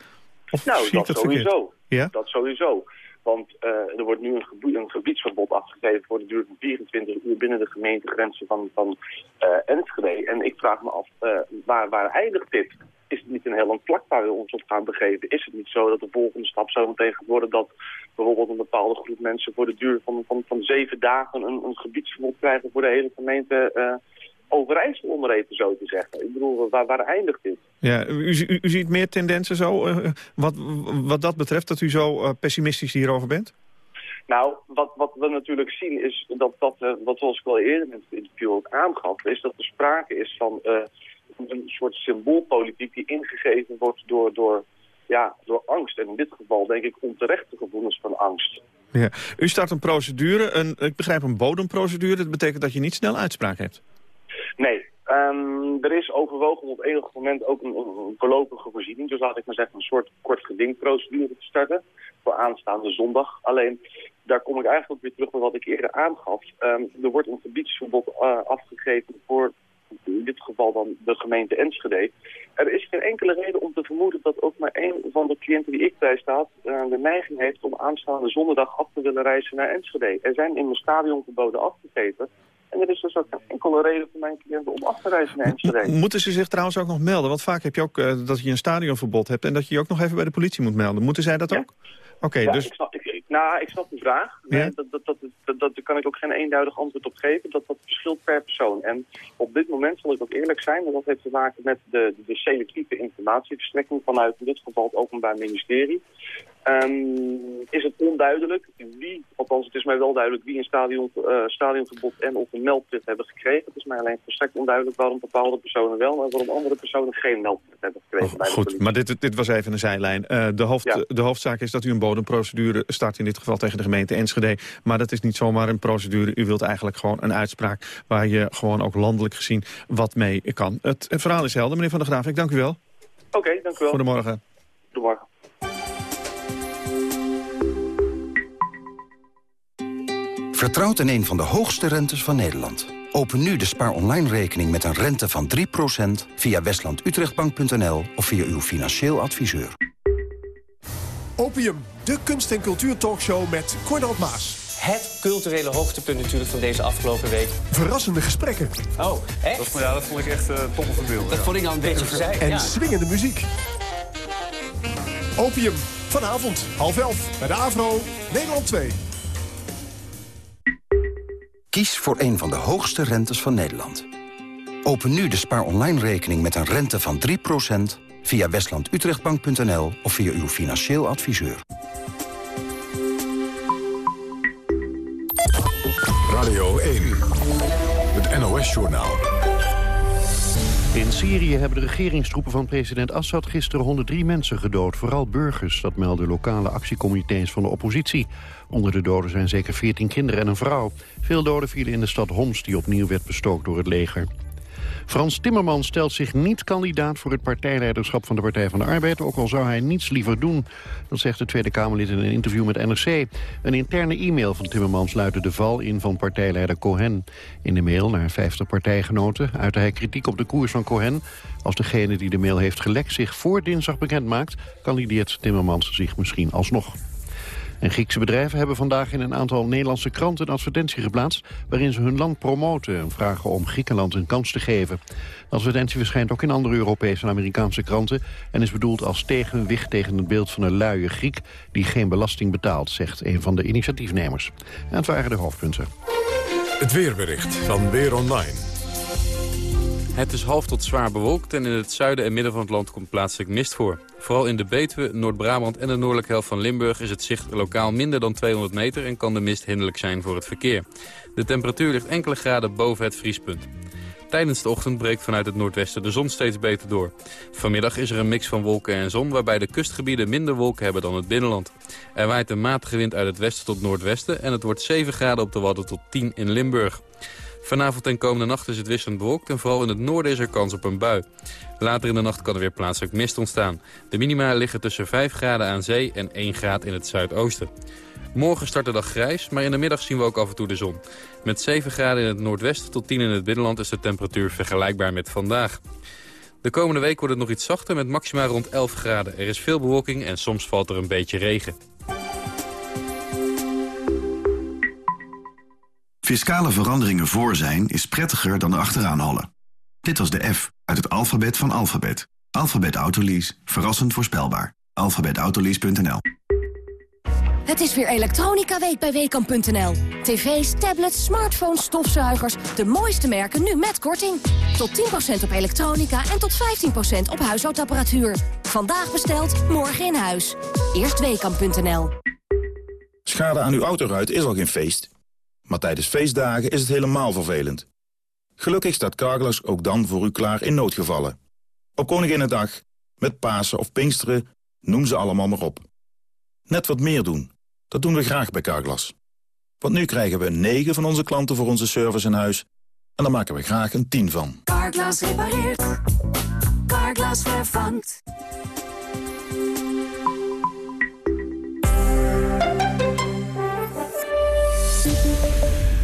Of nou, dat, dat sowieso. Ja? Dat sowieso. Want uh, er wordt nu een, gebied, een, gebiedsverbod afgegeven voor de duur van 24 uur binnen de gemeentegrenzen van, van uh, Enschede. En ik vraag me af, uh, waar, waar eindigt dit? Is het niet een heel lang waar we ons op gaan begeven? Is het niet zo dat de volgende stap zo meteen worden dat bijvoorbeeld een bepaalde groep mensen voor de duur van, van, van zeven dagen een, een gebiedsverbod krijgen voor de hele gemeente Overijssel om er even zo te zeggen. Ik bedoel, waar, waar eindigt dit? Ja, u, u, u ziet meer tendensen zo, uh, wat, wat dat betreft, dat u zo uh, pessimistisch hierover bent? Nou, wat, wat we natuurlijk zien is dat, dat uh, wat zoals ik al eerder in het interview ook aangaf, is dat er sprake is van een soort symboolpolitiek die ingegeven wordt door, door, ja, door angst. En in dit geval denk ik onterechte gevoelens van angst. Ja. U start een procedure, een, ik begrijp een bodemprocedure. Dat betekent dat je niet snel uitspraak hebt. Nee, um, er is overwogen om op enig moment ook een, voorlopige voorziening, dus laat ik maar zeggen een soort kort gedingprocedure te starten voor aanstaande zondag. Alleen, daar kom ik eigenlijk weer terug bij wat ik eerder aangaf. Um, er wordt een gebiedsverbod uh, afgegeven voor in dit geval dan de gemeente Enschede. Er is geen enkele reden om te vermoeden dat ook maar één van de cliënten die ik bijstaat uh, de neiging heeft om aanstaande zondag af te willen reizen naar Enschede. Er zijn in mijn stadionverboden afgegeven. En er is dus ook geen enkele reden voor mijn cliënten om af te reizen naar Enschede. Moeten ze zich trouwens ook nog melden? Want vaak heb je ook uh, dat je een stadionverbod hebt... en dat je je ook nog even bij de politie moet melden. Moeten zij dat ja. ook? Oké, okay, ja, dus... Ik snap, ik, nou, ik snap de vraag. Ja? Nee, dat, dat, dat, dat, dat, daar kan ik ook geen eenduidig antwoord op geven. Dat, dat verschilt per persoon. En op dit moment zal ik ook eerlijk zijn... en dat heeft te maken met de, de selectieve informatieverstrekking... vanuit in dit geval het Openbaar Ministerie. Um, is het onduidelijk wie, althans het is mij wel duidelijk wie een stadion, uh, stadionverbod en of een meldplicht hebben gekregen. Het is mij alleen volstrekt onduidelijk waarom bepaalde personen wel en waarom andere personen geen meldplicht hebben gekregen. Oh, goed, maar dit, dit was even een zijlijn. Uh, de, hoofd, ja. de hoofdzaak is dat u een bodemprocedure start in dit geval tegen de gemeente Enschede. Maar dat is niet zomaar een procedure. U wilt eigenlijk gewoon een uitspraak waar je gewoon ook landelijk gezien wat mee kan. Het, het verhaal is helder, meneer Van der Graaf. Ik dank u wel. Oké, okay, dank u wel. Goedemorgen. Goedemorgen. Vertrouwt in een van de hoogste rentes van Nederland. Open nu de Spaar Online rekening met een rente van 3% via westlandutrechtbank.nl of via uw financieel adviseur. Opium, de kunst- en cultuurtalkshow met Cornald Maas. Het culturele hoogtepunt natuurlijk van deze afgelopen week. Verrassende gesprekken. Oh, echt? Dat, ja, dat vond ik echt uh, top van beeld. Dat vond ik al een beetje verzeild. En ja. swingende muziek. Opium, vanavond, half elf, bij de AVRO, Nederland 2. Kies voor een van de hoogste rentes van Nederland. Open nu de Spaar Online rekening met een rente van 3% via westlandutrechtbank.nl of via uw financieel adviseur. Radio 1, het NOS-journaal. In Syrië hebben de regeringstroepen van president Assad gisteren 103 mensen gedood. Vooral burgers, dat melden lokale actiecomité's van de oppositie. Onder de doden zijn zeker 14 kinderen en een vrouw. Veel doden vielen in de stad Homs, die opnieuw werd bestookt door het leger. Frans Timmermans stelt zich niet kandidaat voor het partijleiderschap van de Partij van de Arbeid, ook al zou hij niets liever doen. Dat zegt de Tweede Kamerlid in een interview met NRC. Een interne e-mail van Timmermans luidde de val in van partijleider Cohen. In de mail naar 50 partijgenoten uitte hij kritiek op de koers van Cohen. Als degene die de mail heeft gelekt zich voor dinsdag bekend maakt, kandideert Timmermans zich misschien alsnog. En Griekse bedrijven hebben vandaag in een aantal Nederlandse kranten een advertentie geplaatst waarin ze hun land promoten en vragen om Griekenland een kans te geven. De advertentie verschijnt ook in andere Europese en Amerikaanse kranten en is bedoeld als tegenwicht tegen het beeld van een luie Griek die geen belasting betaalt, zegt een van de initiatiefnemers. En het waren de hoofdpunten. Het weerbericht van Weer Online. Het is half tot zwaar bewolkt en in het zuiden en midden van het land komt plaatselijk mist voor. Vooral in de Betuwe, Noord-Brabant en de noordelijke helft van Limburg is het zicht lokaal minder dan 200 meter en kan de mist hinderlijk zijn voor het verkeer. De temperatuur ligt enkele graden boven het vriespunt. Tijdens de ochtend breekt vanuit het noordwesten de zon steeds beter door. Vanmiddag is er een mix van wolken en zon waarbij de kustgebieden minder wolken hebben dan het binnenland. Er waait een matige wind uit het westen tot noordwesten en het wordt 7 graden op de Wadden tot 10 in Limburg. Vanavond en komende nacht is het wisselend bewolkt en vooral in het noorden is er kans op een bui. Later in de nacht kan er weer plaatselijk mist ontstaan. De minima liggen tussen 5 graden aan zee en 1 graad in het zuidoosten. Morgen start de dag grijs, maar in de middag zien we ook af en toe de zon. Met 7 graden in het noordwesten tot 10 in het binnenland is de temperatuur vergelijkbaar met vandaag. De komende week wordt het nog iets zachter met maxima rond 11 graden. Er is veel bewolking en soms valt er een beetje regen. Fiscale veranderingen voor zijn is prettiger dan erachteraan hollen. Dit was de F uit het alfabet van alfabet. Alfabet Autolease. Verrassend voorspelbaar. alfabetautolease.nl Het is weer elektronica week bij Weekamp.nl. TV's, tablets, smartphones, stofzuigers. De mooiste merken nu met korting. Tot 10% op elektronica en tot 15% op huishoudapparatuur. Vandaag besteld, morgen in huis. Eerst Weekamp.nl. Schade aan uw autoruit is al geen feest. Maar tijdens feestdagen is het helemaal vervelend. Gelukkig staat Carglass ook dan voor u klaar in noodgevallen. Op Koninginnedag, met Pasen of Pinksteren, noem ze allemaal maar op. Net wat meer doen, dat doen we graag bij Carglass. Want nu krijgen we 9 van onze klanten voor onze service in huis... en daar maken we graag een 10 van. Carglass repareert. Carglass vervangt.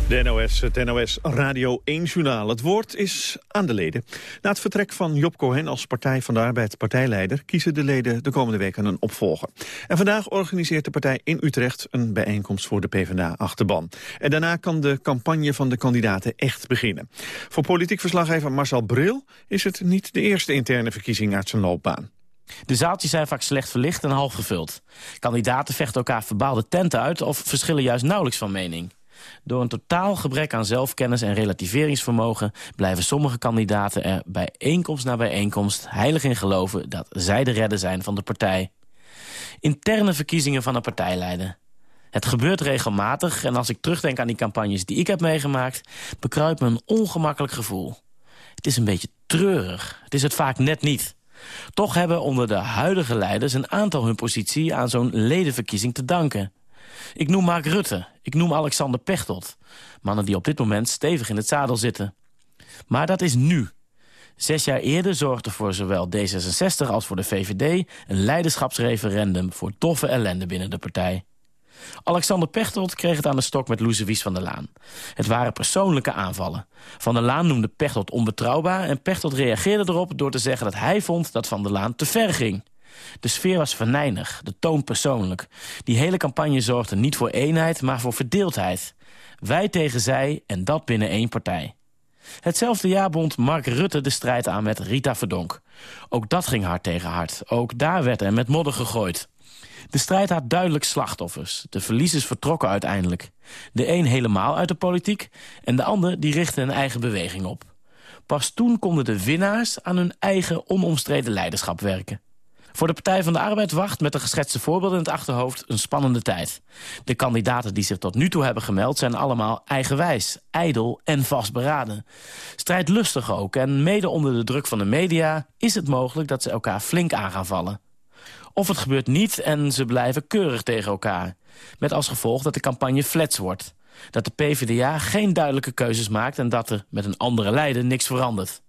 De NOS, het NOS Radio 1-journaal. Het woord is aan de leden. Na het vertrek van Job Cohen als Partij van de Arbeid partijleider... kiezen de leden de komende weken een opvolger. En vandaag organiseert de partij in Utrecht een bijeenkomst voor de PvdA-achterban. En daarna kan de campagne van de kandidaten echt beginnen. Voor politiek verslaggever Marcel Bril is het niet de eerste interne verkiezing uit zijn loopbaan. De zaaltjes zijn vaak slecht verlicht en half gevuld. Kandidaten vechten elkaar verbaalde tenten uit of verschillen juist nauwelijks van mening. Door een totaal gebrek aan zelfkennis en relativeringsvermogen... blijven sommige kandidaten er bijeenkomst na bijeenkomst heilig in geloven... dat zij de redder zijn van de partij. Interne verkiezingen van een partijleider. Het gebeurt regelmatig en als ik terugdenk aan die campagnes die ik heb meegemaakt... bekruipt me een ongemakkelijk gevoel. Het is een beetje treurig. Het is het vaak net niet. Toch hebben onder de huidige leiders een aantal hun positie aan zo'n ledenverkiezing te danken... Ik noem Mark Rutte, ik noem Alexander Pechtold. Mannen die op dit moment stevig in het zadel zitten. Maar dat is nu. Zes jaar eerder zorgde voor zowel D66 als voor de VVD... een leiderschapsreferendum voor toffe ellende binnen de partij. Alexander Pechtold kreeg het aan de stok met Louise van der Laan. Het waren persoonlijke aanvallen. Van der Laan noemde Pechtold onbetrouwbaar... en Pechtold reageerde erop door te zeggen dat hij vond dat Van der Laan te ver ging. De sfeer was venijnig, de toon persoonlijk. Die hele campagne zorgde niet voor eenheid, maar voor verdeeldheid. Wij tegen zij en dat binnen één partij. Hetzelfde jaar bond Mark Rutte de strijd aan met Rita Verdonk. Ook dat ging hard tegen hard. Ook daar werd er met modder gegooid. De strijd had duidelijk slachtoffers. De verliezers vertrokken uiteindelijk. De een helemaal uit de politiek en de ander die richtte een eigen beweging op. Pas toen konden de winnaars aan hun eigen onomstreden leiderschap werken. Voor de Partij van de Arbeid wacht met de geschetste voorbeelden in het achterhoofd een spannende tijd. De kandidaten die zich tot nu toe hebben gemeld zijn allemaal eigenwijs, ijdel en vastberaden. Strijdlustig ook en mede onder de druk van de media is het mogelijk dat ze elkaar flink aan gaan vallen. Of het gebeurt niet en ze blijven keurig tegen elkaar. Met als gevolg dat de campagne flats wordt. Dat de PvdA geen duidelijke keuzes maakt... en dat er met een andere leider niks verandert.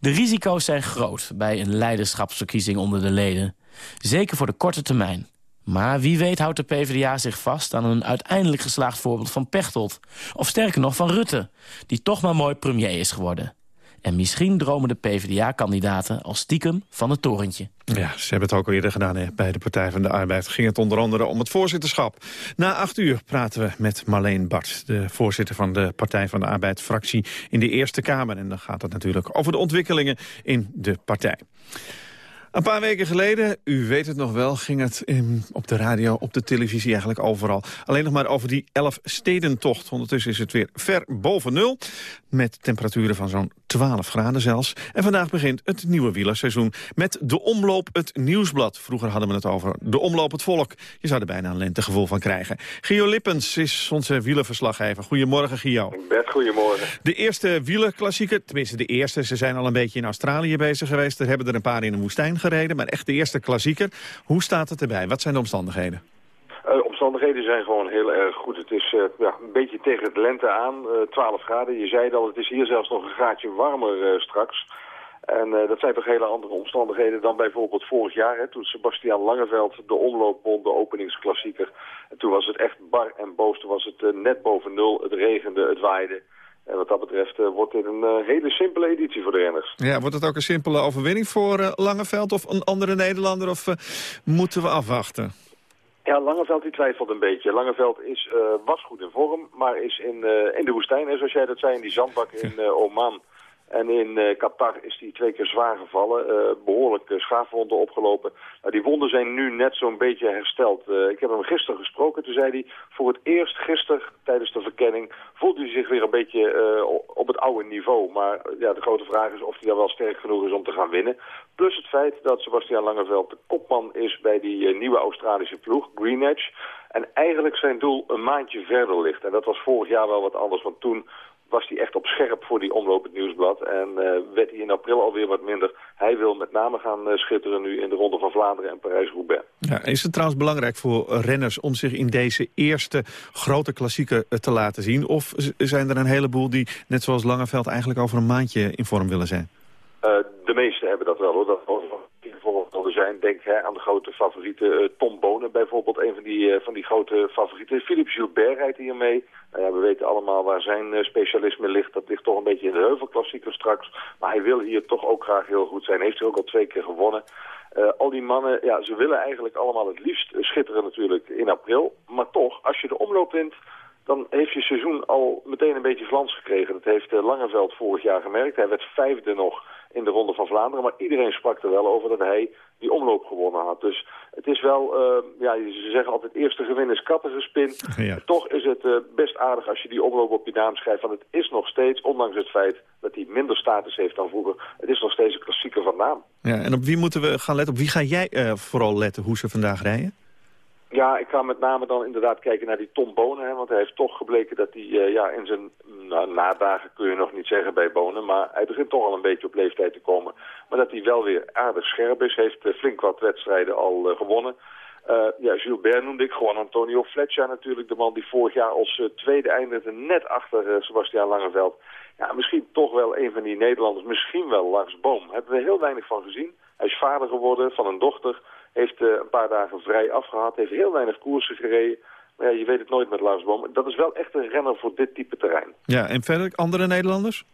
De risico's zijn groot bij een leiderschapsverkiezing onder de leden. Zeker voor de korte termijn. Maar wie weet houdt de PvdA zich vast aan een uiteindelijk geslaagd voorbeeld van Pechtold. Of sterker nog van Rutte, die toch maar mooi premier is geworden. En misschien dromen de PvdA-kandidaten al stiekem van het torentje. Ja, ze hebben het ook al eerder gedaan hè. bij de Partij van de Arbeid. Ging het onder andere om het voorzitterschap. Na acht uur praten we met Marleen Bart, de voorzitter van de Partij van de Arbeid-fractie in de Eerste Kamer. En dan gaat het natuurlijk over de ontwikkelingen in de partij. Een paar weken geleden, u weet het nog wel, ging het in, op de radio, op de televisie eigenlijk overal. Alleen nog maar over die elf stedentocht. Ondertussen is het weer ver boven nul, met temperaturen van zo'n 12 graden zelfs. En vandaag begint het nieuwe wielerseizoen met de omloop het nieuwsblad. Vroeger hadden we het over de omloop het volk. Je zou er bijna een lentegevoel van krijgen. Gio Lippens is onze wielerverslaggever. Goedemorgen Gio. Bert, goedemorgen. De eerste wielerklassieker, tenminste de eerste, ze zijn al een beetje in Australië bezig geweest. Er hebben er een paar in de woestijn gereden, maar echt de eerste klassieker. Hoe staat het erbij? Wat zijn de omstandigheden? Uh, omstandigheden zijn gewoon heel erg goed. Het is uh, ja, een beetje tegen het lente aan, uh, 12 graden. Je zei al, het is hier zelfs nog een graadje warmer straks. En dat zijn toch hele andere omstandigheden dan bijvoorbeeld vorig jaar. Hè, toen Sebastian Langeveld de omloop won, de openingsklassieker. En toen was het echt bar en boos. Toen was het net boven nul, het regende, het waaide. En wat dat betreft uh, wordt dit een uh, hele simpele editie voor de renners. Ja, wordt het ook een simpele overwinning voor uh, Langeveld of een andere Nederlander? Of moeten we afwachten? Ja, Langeveld die twijfelt een beetje. Langeveld is, was goed in vorm, maar is in, in de woestijn, hè, zoals jij dat zei, in die zandbak in Oman... En in uh, Qatar is hij twee keer zwaar gevallen, uh, behoorlijk uh, schaafwonden opgelopen. Nou, die wonden zijn nu net zo'n beetje hersteld. ik heb hem gisteren gesproken, toen zei hij voor het eerst gisteren tijdens de verkenning voelt hij zich weer een beetje op het oude niveau. Maar ja, de grote vraag is of hij daar wel sterk genoeg is om te gaan winnen. Plus het feit dat Sebastian Langeveld de kopman is bij die nieuwe Australische ploeg, Green Edge. En eigenlijk zijn doel een maandje verder ligt. En dat was vorig jaar wel wat anders, want toen was hij echt op scherp voor die omloop het nieuwsblad. En uh, werd hij in april alweer wat minder. Hij wil met name gaan uh, schitteren nu in de Ronde van Vlaanderen en Parijs-Roubaix. Ja, is het trouwens belangrijk voor renners om zich in deze eerste grote klassieker eh, te laten zien? Of zijn er een heleboel die, net zoals Langeveld, eigenlijk over een maandje in vorm willen zijn? Uh, de meesten hebben dat wel hoor. Dat zijn. Denk hè, aan de grote favorieten. Uh, Tom Bonen bijvoorbeeld, een van die, uh, van die grote favorieten. Philippe Gilbert rijdt hier mee. Nou ja, we weten allemaal waar zijn uh, specialisme ligt. Dat ligt toch een beetje in de heuvelklassieker straks. Maar hij wil hier toch ook graag heel goed zijn. Heeft hij ook al twee keer gewonnen. al die mannen, ja, ze willen eigenlijk allemaal het liefst schitteren natuurlijk in april. Maar toch, als je de omloop wint dan heeft je seizoen al meteen een beetje glans gekregen. Dat heeft Langeveld vorig jaar gemerkt. Hij werd vijfde nog in de Ronde van Vlaanderen. Maar iedereen sprak er wel over dat hij die omloop gewonnen had. Dus het is wel, uh, ja, ze zeggen altijd eerste gewin is kattengespin. Ja. Toch is het uh, best aardig als je die omloop op je naam schrijft. Want het is nog steeds, ondanks het feit dat hij minder status heeft dan vroeger... het is nog steeds een klassieker van naam. Ja, en op wie moeten we gaan letten? Op wie ga jij uh, vooral letten hoe ze vandaag rijden? Ja, ik ga met name dan inderdaad kijken naar die Tom Bonen. Hè, want hij heeft toch gebleken dat hij uh, ja, in zijn nadagen kun je nog niet zeggen bij Bonen. Maar hij begint toch al een beetje op leeftijd te komen. Maar dat hij wel weer aardig scherp is. Heeft uh, flink wat wedstrijden al uh, gewonnen. ja, Gilbert noemde ik gewoon Antonio Fletcher natuurlijk. De man die vorig jaar als tweede eindigde net achter Sebastian Langeveld. Ja, misschien toch wel een van die Nederlanders. Misschien wel Lars Boom. Hebben we heel weinig van gezien. Hij is vader geworden van een dochter. Heeft uh, een paar dagen vrij afgehad. Heeft heel weinig koersen gereden. Maar ja, je weet het nooit met Lars Boom. Dat is wel echt een renner voor dit type terrein. Ja, en verder andere Nederlanders?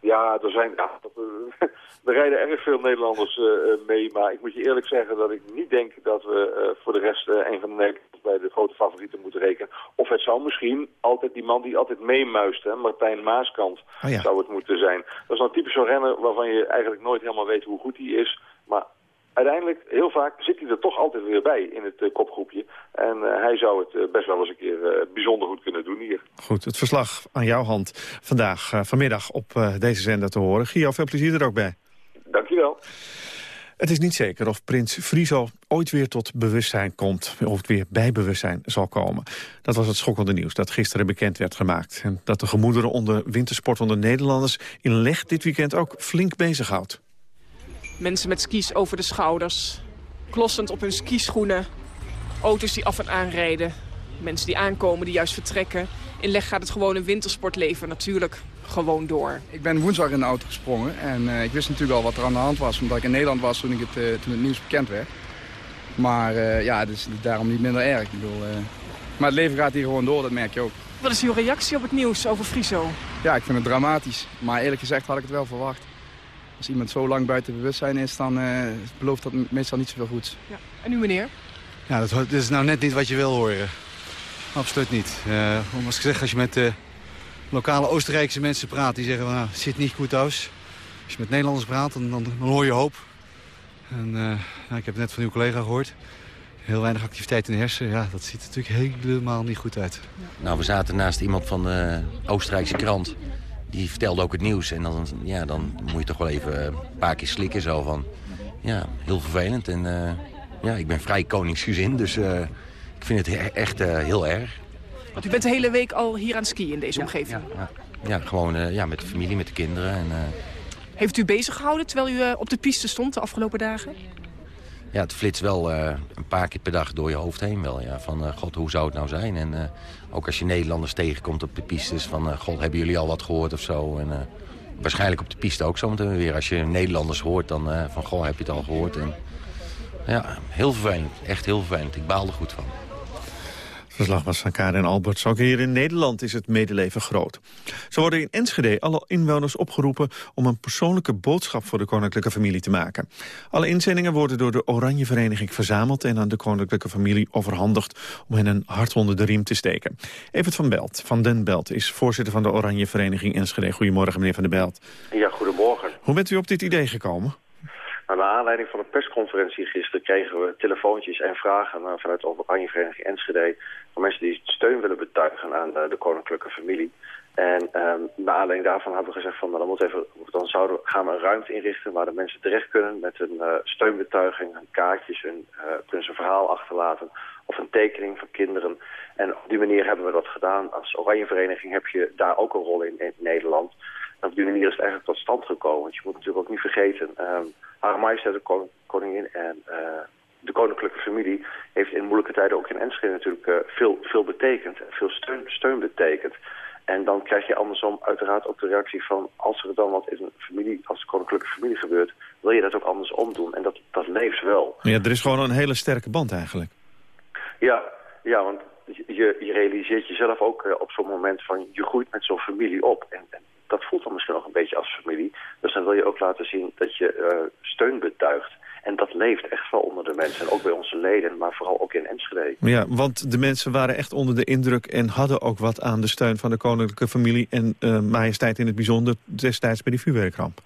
Ja, er zijn... Ja, er rijden erg veel Nederlanders mee, maar ik moet je eerlijk zeggen dat ik niet denk dat we voor de rest een van de Nederlanders bij de grote favorieten moeten rekenen. Of het zou misschien altijd die man die altijd meemuist, hè, Martijn Maaskant, Oh zou het moeten zijn. Dat is dan typisch zo'n renner waarvan je eigenlijk nooit helemaal weet hoe goed hij is, uiteindelijk, heel vaak, zit hij er toch altijd weer bij in het eh, kopgroepje. En eh, hij zou het eh, best wel eens een keer bijzonder goed kunnen doen hier. Goed, het verslag aan jouw hand vandaag, vanmiddag op deze zender te horen. Gio, veel plezier er ook bij. Dankjewel. Het is niet zeker of prins Friso ooit weer tot bewustzijn komt. Of weer bij bewustzijn zal komen. Dat was het schokkende nieuws dat gisteren bekend werd gemaakt. En dat de gemoederen onder wintersport onder Nederlanders... in Leg dit weekend ook flink bezighoudt. Mensen met skis over de schouders. Klossend op hun skischoenen. Auto's die af en aan rijden. Mensen die aankomen, die juist vertrekken. In Leg gaat het gewone wintersportleven natuurlijk gewoon door. Ik ben woensdag in de auto gesprongen en eh, ik wist natuurlijk al wat er aan de hand was... omdat ik in Nederland was toen, ik het, eh, toen het nieuws bekend werd. Maar eh, ja, het is daarom niet minder erg. Ik bedoel, maar het leven gaat hier gewoon door, dat merk je ook. Wat is uw reactie op het nieuws over Friso? Ja, ik vind het dramatisch. Maar eerlijk gezegd had ik het wel verwacht. Als iemand zo lang buiten bewustzijn is, dan eh, belooft dat meestal niet zoveel goeds. Ja. En u meneer? Ja, dat, dat is nou net niet wat je wil horen. Absoluut niet. Uh, als ik zeg, als je met uh, lokale Oostenrijkse mensen praat, die zeggen, nou, het zit niet goed thuis. Als je met Nederlanders praat, dan, dan, dan hoor je hoop. En uh, nou, ik heb het net van uw collega gehoord. Heel weinig activiteit in de hersenen. Ja, dat ziet er natuurlijk helemaal niet goed uit. Nou, we zaten naast iemand van de Oostenrijkse krant. Die vertelde ook het nieuws. En dan, ja, dan moet je toch wel even een paar keer slikken. Zo van, ja, heel vervelend. En uh, ja, ik ben vrij koningsgezin, dus uh, ik vind het echt uh, heel erg. Want u bent de hele week al hier aan het skiën in deze ja, omgeving? Ja, ja. ja gewoon ja, met de familie, met de kinderen. En, Heeft u bezig gehouden terwijl u op de piste stond de afgelopen dagen? Ja, het flitst wel uh, een paar keer per dag door je hoofd heen wel. Ja. Van, uh, god, hoe zou het nou zijn? En uh, ook als je Nederlanders tegenkomt op de pistes van... god, hebben jullie al wat gehoord of zo? En waarschijnlijk op de piste ook zometeen weer. Als je Nederlanders hoort, dan van, goh, heb je het al gehoord? En, ja, heel vervelend. Echt heel vervelend. Ik baal er goed van. Verslag was van Karin Alberts. Ook hier in Nederland is het medeleven groot. Zo worden in Enschede alle inwoners opgeroepen... om een persoonlijke boodschap voor de koninklijke familie te maken. Alle inzendingen worden door de Oranje Vereniging verzameld... en aan de koninklijke familie overhandigd om hen een hart onder de riem te steken. Evert van Belt, van Den Belt, is voorzitter van de Oranje Vereniging Enschede. Goedemorgen, meneer van den Belt. Ja, goedemorgen. Hoe bent u op dit idee gekomen? Nou, naar aanleiding van de persconferentie gisteren kregen we telefoontjes en vragen uh, vanuit de Oranje Vereniging Enschede van mensen die steun willen betuigen aan de, de koninklijke familie. En um, naar aanleiding daarvan hebben we gezegd van nou, dan, moet even, dan zouden, gaan we een ruimte inrichten waar de mensen terecht kunnen met een uh, steunbetuiging, hun kaartjes, hun, uh, kunnen ze een verhaal achterlaten of een tekening van kinderen. En op die manier hebben we dat gedaan. Als Oranje Vereniging heb je daar ook een rol in in Nederland. En op die manier is het eigenlijk tot stand gekomen. Want je moet natuurlijk ook niet vergeten, um, Hare Majesteit de kon Koningin en uh, de koninklijke familie heeft in moeilijke tijden ook in Enschede natuurlijk uh, veel, veel betekend. Veel steun, steun betekend. En dan krijg je andersom uiteraard ook de reactie van... als er dan wat in een familie, als de koninklijke familie gebeurt... wil je dat ook andersom doen. En dat, dat leeft wel. Ja, er is gewoon een hele sterke band eigenlijk. Ja, ja want je, je realiseert jezelf ook uh, op zo'n moment van... je groeit met zo'n familie op. En, en dat voelt dan misschien nog een beetje als familie. Dus dan wil je ook laten zien dat je uh, steun betuigt. En dat leeft echt wel onder de mensen. En ook bij onze leden, maar vooral ook in Enschede. Ja, want de mensen waren echt onder de indruk... en hadden ook wat aan de steun van de koninklijke familie... en uh, majesteit in het bijzonder destijds bij die vuurwerkramp.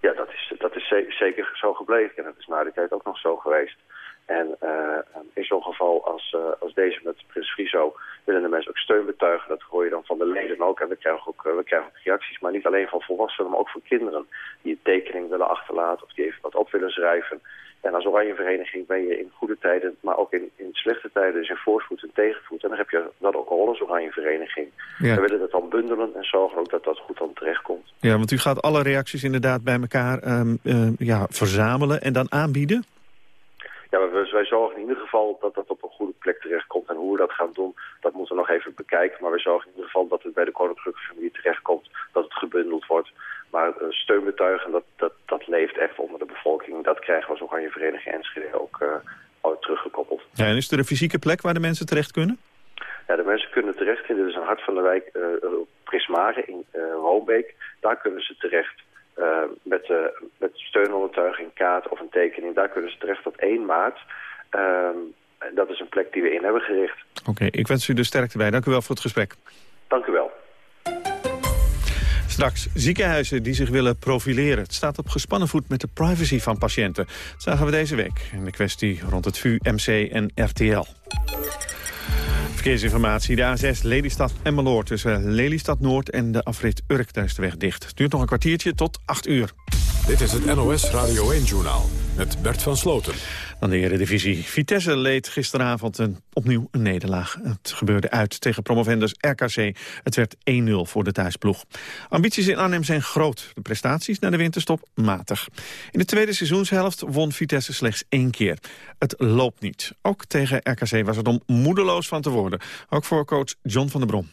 Ja, dat is, dat is zeker zo gebleven. En dat is na die tijd ook nog zo geweest. En uh, in zo'n geval als, uh, als deze met Prins Friso willen de mensen ook steun betuigen. Dat hoor je dan van de leden ook. En we krijgen ook, uh, we krijgen ook reacties, maar niet alleen van volwassenen, maar ook van kinderen. Die een tekening willen achterlaten of die even wat op willen schrijven. En als Oranje Vereniging ben je in goede tijden, maar ook in, in slechte tijden, dus in voorspoed en tegenvoet. En dan heb je dat ook al als Oranje Vereniging. Ja. We willen dat dan bundelen en zorgen ook dat dat goed dan terecht komt. Ja, want u gaat alle reacties inderdaad bij elkaar um, uh, ja, verzamelen en dan aanbieden? Ja, wij, wij zorgen in ieder geval dat dat op een goede plek terechtkomt. En hoe we dat gaan doen, dat moeten we nog even bekijken. Maar we zorgen in ieder geval dat het bij de koninklijke familie terechtkomt. Dat het gebundeld wordt. Maar uh, steunbetuigen, dat, dat, dat leeft echt onder de bevolking. Dat krijgen we als Oranje Vereniging Enschede ook uh, teruggekoppeld. Ja, en is er een fysieke plek waar de mensen terecht kunnen? Ja, de mensen kunnen terecht in. Dit is een hart van de wijk. Uh, Prismare in Roombeek. Daar kunnen ze terecht met, met steunondertuiging, kaart of een tekening. Daar kunnen ze terecht tot 1 maart. Ehm, dat is een plek die we in hebben gericht. Oké, ik wens u de sterkte bij. Dank u wel voor het gesprek. Dank u wel. Straks ziekenhuizen die zich willen profileren. Het staat op gespannen voet met de privacy van patiënten. Dat zagen we deze week in de kwestie rond het VU, MC en RTL. Verkeersinformatie, de A6 Lelystad Meloor tussen Lelystad Noord en de afrit Urk. Daar dicht. Het duurt nog een kwartiertje tot 8 uur. Dit is het NOS Radio 1-journaal met Bert van Sloten. Dan de Eredivisie. Vitesse leed gisteravond een, opnieuw een nederlaag. Het gebeurde uit tegen promovendus RKC. Het werd 1-0 voor de thuisploeg. Ambities in Arnhem zijn groot. De prestaties na de winterstop matig. In de tweede seizoenshelft won Vitesse slechts één keer. Het loopt niet. Ook tegen RKC was het om moedeloos van te worden. Ook voor coach John van der Brom.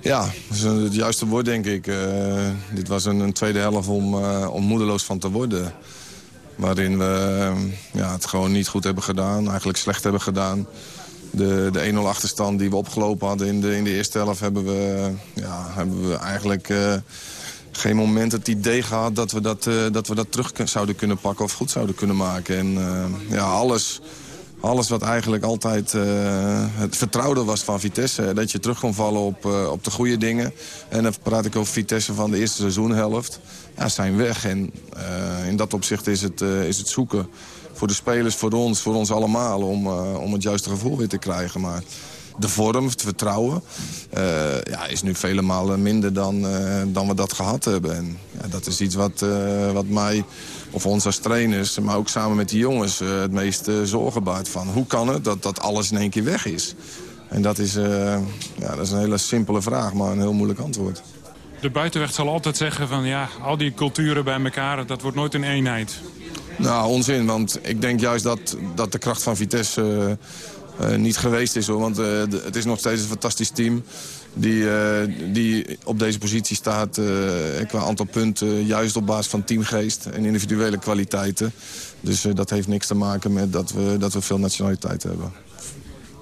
Ja, dat is het juiste woord denk ik. Uh, dit was een, een, tweede helft om, uh, om moedeloos van te worden. Waarin we uh, ja, het gewoon niet goed hebben gedaan. Eigenlijk slecht hebben gedaan. De, de 1-0 achterstand die we opgelopen hadden in de, in de eerste helft... hebben we, ja, hebben we eigenlijk geen moment het idee gehad... dat we dat, dat we dat terug zouden kunnen pakken of goed zouden kunnen maken. En ja, alles alles wat eigenlijk altijd het vertrouwde was van Vitesse. Dat je terug kon vallen op, op de goede dingen. En dan praat ik over Vitesse van de eerste seizoenhelft. Ja, zijn weg. En uh, in dat opzicht is het, is het zoeken voor de spelers, voor ons, voor ons allemaal... om, om het juiste gevoel weer te krijgen. Maar de vorm, het vertrouwen, ja, is nu vele malen minder dan, dan we dat gehad hebben. En ja, dat is iets wat, wat mij of ons als trainers, maar ook samen met die jongens... Het meest zorgen baart van hoe kan het dat, dat alles in één keer weg is? En dat is, ja, dat is een hele simpele vraag, maar een heel moeilijk antwoord. De buitenweg zal altijd zeggen van ja, al die culturen bij elkaar, dat wordt nooit een eenheid. Nou, onzin, want ik denk juist dat, dat de kracht van Vitesse niet geweest is. Hoor, want het is nog steeds een fantastisch team die, die op deze positie staat qua aantal punten... juist op basis van teamgeest en individuele kwaliteiten. Dus dat heeft niks te maken met dat we, dat we veel nationaliteit hebben.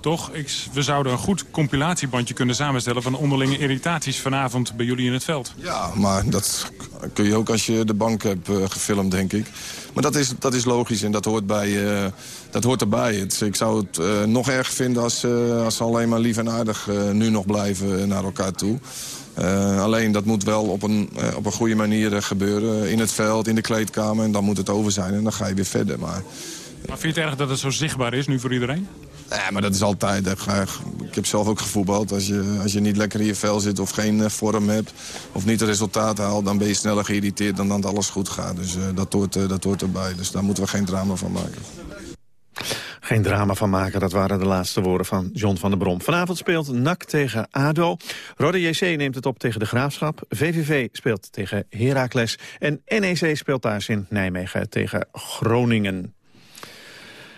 Toch, ik, we zouden een goed compilatiebandje kunnen samenstellen... van onderlinge irritaties vanavond bij jullie in het veld. Ja, maar dat kun je ook als je de bank hebt gefilmd, denk ik. Maar dat is, dat is logisch en dat hoort, bij, uh, dat hoort erbij. Het, ik zou het uh, nog erg vinden als, als ze alleen maar lief en aardig nu nog blijven naar elkaar toe. alleen dat moet wel op een, op een goede manier gebeuren. In het veld, in de kleedkamer. En dan moet het over zijn en dan ga je weer verder. Maar, maar vind je het erg dat het zo zichtbaar is nu voor iedereen? Ja, maar dat is altijd. Ik heb zelf ook gevoetbald. Als je, als je niet lekker in je vel zit of geen eh, vorm hebt... of niet het resultaat haalt, dan ben je sneller geïrriteerd dan dat alles goed gaat. Dus uh, dat, hoort, dat hoort erbij. Dus daar moeten we geen drama van maken. Geen drama van maken, dat waren de laatste woorden van John van der Brom. Vanavond speelt NAC tegen ADO. Rode JC neemt het op tegen de Graafschap. VVV speelt tegen Heracles. En NEC speelt thuis in Nijmegen tegen Groningen.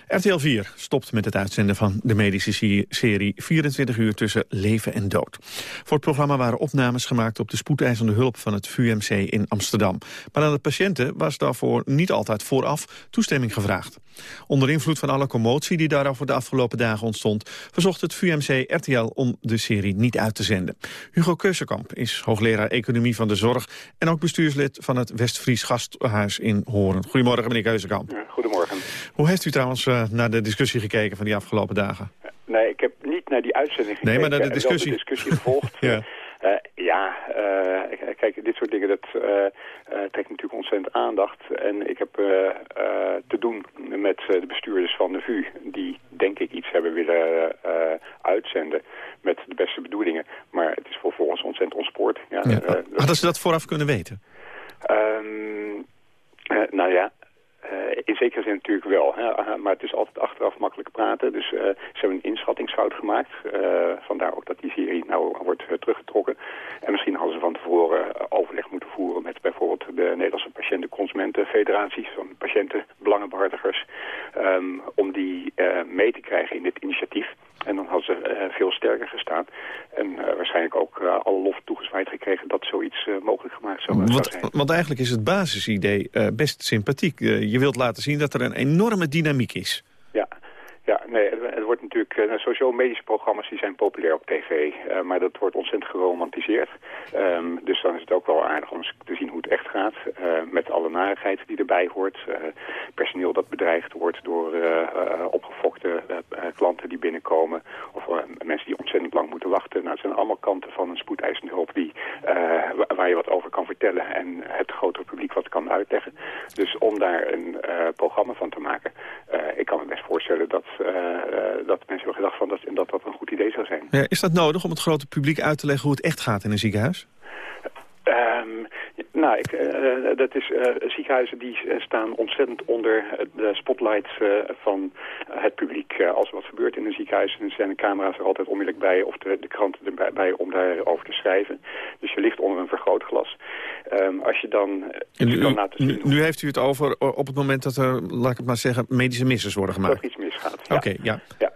RTL 4 stopt met het uitzenden van de medische serie 24 uur tussen leven en dood. Voor het programma waren opnames gemaakt op de spoedeisende hulp van het VUMC in Amsterdam. Maar aan de patiënten was daarvoor niet altijd vooraf toestemming gevraagd. Onder invloed van alle commotie die daarover de afgelopen dagen ontstond... verzocht het VUMC RTL om de serie niet uit te zenden. Hugo Keusekamp is hoogleraar Economie van de Zorg... en ook bestuurslid van het Westfries Gasthuis in Horen. Goedemorgen, meneer Keusekamp. goedemorgen. Hoe heeft u trouwens uh, naar de discussie gekeken van die afgelopen dagen? Nee, ik heb niet naar die uitzending gekeken. Nee, maar naar de discussie. de discussie gevolgd. ja. Uh, ja, uh, kijk, dit soort dingen dat uh, trekt natuurlijk ontzettend aandacht. En ik heb te doen met de bestuurders van de VU... die denk ik iets hebben willen uitzenden met de beste bedoelingen. Maar het is vervolgens ontzettend ontspoord. Ja, ja. Hadden ze dat vooraf kunnen weten? Um, nou ja, in zekere zin natuurlijk wel, hè, maar het is altijd achteraf makkelijk praten. Dus uh, ze hebben een inschattingsfout gemaakt. Uh, vandaar ook dat die serie nou wordt teruggetrokken. En misschien hadden ze van tevoren overleg moeten voeren met bijvoorbeeld de Nederlandse patiënten-consumentenfederaties, van patiëntenbelangenbehartigers, um, om die mee te krijgen in dit initiatief. En dan hadden ze veel sterker gestaan. En waarschijnlijk ook alle lof toegezwaaid gekregen dat zoiets mogelijk gemaakt zou, want, zijn. Want eigenlijk is het basisidee best sympathiek je wilt laten zien dat er een enorme dynamiek is. Ja, nee, het, wordt natuurlijk uh, sowieso medische programma's die zijn populair op tv. Uh, maar dat wordt ontzettend geromantiseerd. Um, dus dan is het ook wel aardig om te zien hoe het echt gaat. Uh, met alle narigheid die erbij hoort. personeel dat bedreigd wordt door opgefokte klanten die binnenkomen. Of mensen die ontzettend lang moeten wachten. Nou, het zijn allemaal kanten van een spoedeisende hulp die, waar je wat over kan vertellen. En het grotere publiek wat kan uitleggen. Dus om daar een programma van te maken. ik kan me best voorstellen dat, dat mensen hebben gedacht van dat, dat dat een goed idee zou zijn. Ja, is dat nodig om het grote publiek uit te leggen hoe het echt gaat in een ziekenhuis? Um, nou, ik, uh, dat is uh, ziekenhuizen die staan ontzettend onder de spotlight uh, van het publiek. als er wat gebeurt in een ziekenhuis, dan zijn de camera's er altijd onmiddellijk bij of de, de kranten erbij bij om daarover te schrijven. Dus je ligt onder een vergrootglas. Um, als je dan... Kan nu, heeft u het over op het moment dat er, laat ik het maar zeggen, medische missers worden gemaakt. Dat er iets misgaat. Oké, ja. ja.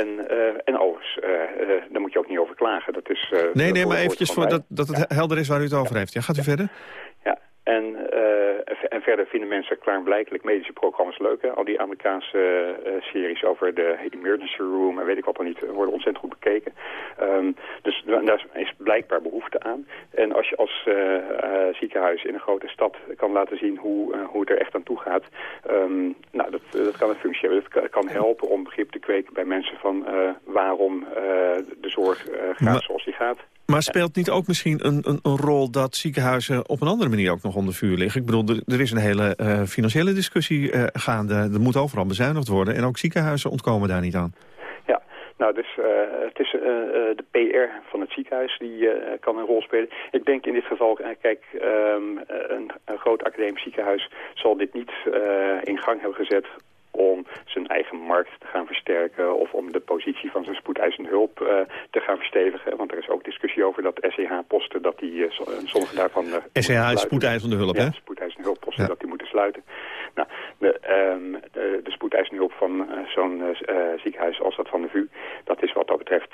En, uh, en overigens, uh, uh, daar moet je ook niet over klagen. Dat is, nee, nee, maar eventjes voor dat, dat het helder is waar u het over heeft. Ja, gaat u verder? Ja, en, en verder vinden mensen klaarblijkelijk medische programma's leuk. Hè? Al die Amerikaanse series over de emergency room en weet ik wat dan niet, worden ontzettend goed bekeken. Um, dus daar is blijkbaar behoefte aan. En als je als ziekenhuis in een grote stad kan laten zien hoe, hoe het er echt aan toe gaat, um, nou, dat, dat kan een functie hebben. Dat kan helpen om begrip te kweken bij mensen van waarom de zorg gaat zoals die gaat. Maar speelt niet ook misschien een, een, een, rol dat ziekenhuizen op een andere manier ook nog onder vuur liggen? Ik bedoel, er, is een hele uh, financiële discussie uh, gaande. Er moet overal bezuinigd worden en ook ziekenhuizen ontkomen daar niet aan. Ja, nou, dus uh, het is de PR van het ziekenhuis die kan een rol spelen. Ik denk in dit geval, kijk, um, een, een, groot academisch ziekenhuis zal dit niet in gang hebben gezet om zijn eigen markt te gaan versterken of om de positie van zijn spoedeisende hulp uh, te gaan verstevigen. Want er is ook discussie over dat SEH-posten, dat die, uh, sommige daarvan... Uh, SEH is spoedeisende hulp, ja, hè? spoedeisende hulpposten, ja. dat die moeten sluiten. Nou, de, um, de, de spoedeisende hulp van zo'n ziekenhuis als dat van de VU, dat is wat dat betreft,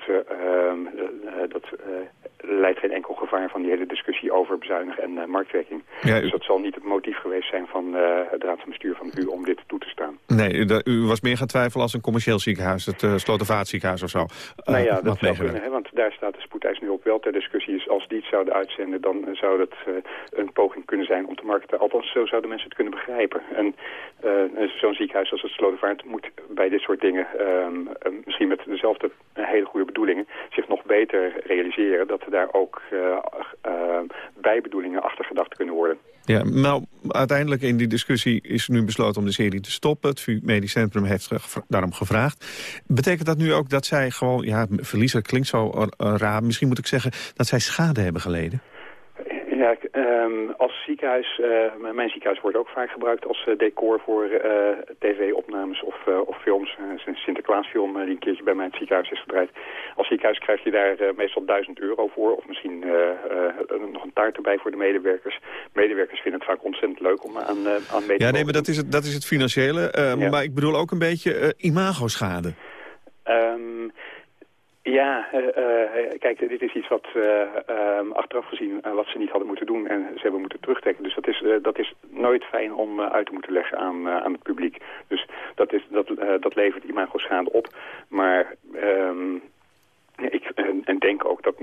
um, dat leidt geen enkel gevaar van die hele discussie over bezuinigen en marktwerking. Ja, dus dat zal niet het motief geweest zijn van het raad van bestuur van de VU om dit toe te staan. Nee, u, u, was meer gaan twijfelen als een commercieel ziekenhuis, het uh, Slotervaartziekenhuis of zo. Uh, nou ja, dat zou kunnen, hè, want daar staat de spoedeis nu ook wel ter discussie. Dus als die het zouden uitzenden, dan uh, zou dat een poging kunnen zijn om te markten. Althans, zo zouden mensen het kunnen begrijpen. En zo'n ziekenhuis als het Slotervaart moet bij dit soort dingen, ehm, misschien met dezelfde hele goede bedoelingen, zich nog beter realiseren dat er daar ook bijbedoelingen achter gedacht kunnen worden. Ja, nou, uiteindelijk in die discussie is nu besloten om de serie te stoppen. Het VU Medisch Centrum heeft daarom gevraagd. Betekent dat nu ook dat zij gewoon, ja, verliezer klinkt zo uh, raar. Misschien moet ik zeggen dat zij schade hebben geleden? Ja, um, als ziekenhuis, uh, mijn ziekenhuis wordt ook vaak gebruikt als uh, decor voor uh, tv-opnames of, of films. een Sinterklaasfilm die een keertje bij mijn ziekenhuis is gedraaid. Als ziekenhuis krijg je daar meestal 1000 euro voor of misschien nog een taart erbij voor de medewerkers. Medewerkers vinden het vaak ontzettend leuk om aan, aan mee te Ja, nee, maar dat is het, dat is het financiële. Ja. Maar ik bedoel ook een beetje imagoschade. Um, ja, uh, uh, kijk, dit is iets wat uh, um, achteraf gezien wat ze niet hadden moeten doen en ze hebben moeten terugtrekken. Dus dat is, dat is nooit fijn om uit te moeten leggen aan, aan het publiek. Dus dat, is, dat, dat levert imago-schade op. Maar um, ik en, en, denk ook dat,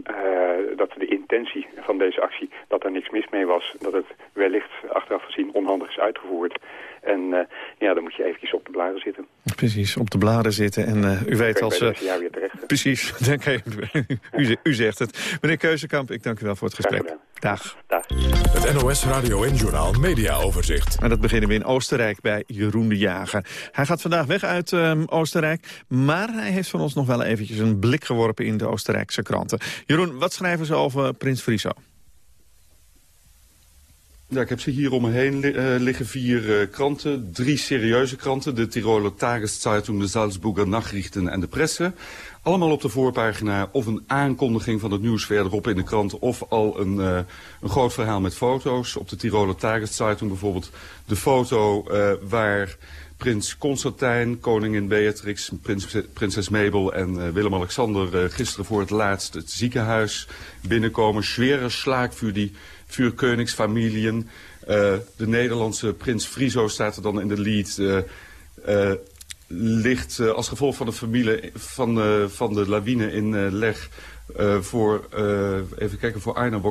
dat de intentie van deze actie, dat er niks mis mee was. Dat het wellicht achteraf gezien onhandig is uitgevoerd. En uh, ja, dan moet je eventjes op de bladen zitten. Precies, op de bladen zitten. En uh, u weet als... Uh, jaar weer terecht. Precies, dank u, u, u zegt het. Meneer Keuzekamp, ik dank u wel voor het gesprek. Dag. Dag. Het NOS Radio en Journal Media Overzicht. En dat beginnen we in Oostenrijk bij Jeroen de Jager. Hij gaat vandaag weg uit um, Oostenrijk. Maar hij heeft van ons nog wel eventjes een blik geworpen in de Oostenrijkse kranten. Jeroen, wat schrijven ze over Prins Friso? Ik heb ze hier om me heen uh, liggen vier uh, kranten. Drie serieuze kranten. De Tiroler Tageszeitung, de Salzburger Nachrichten en de Presse. Allemaal op de voorpagina of een aankondiging van het nieuws verderop in de krant... of al een, uh, een groot verhaal met foto's. Op de Tiroler Tageszeitung bijvoorbeeld de foto waar prins Constantijn, koningin Beatrix, prins, prinses Mabel en Willem-Alexander... gisteren voor het laatst het ziekenhuis binnenkomen. Zwere slaakvuur die für Königsfamilien. Uh, de Nederlandse prins Friso staat er dan in de lead. Ligt als gevolg van de familie van, van de lawine in Leg voor, even kijken, voor Arnhem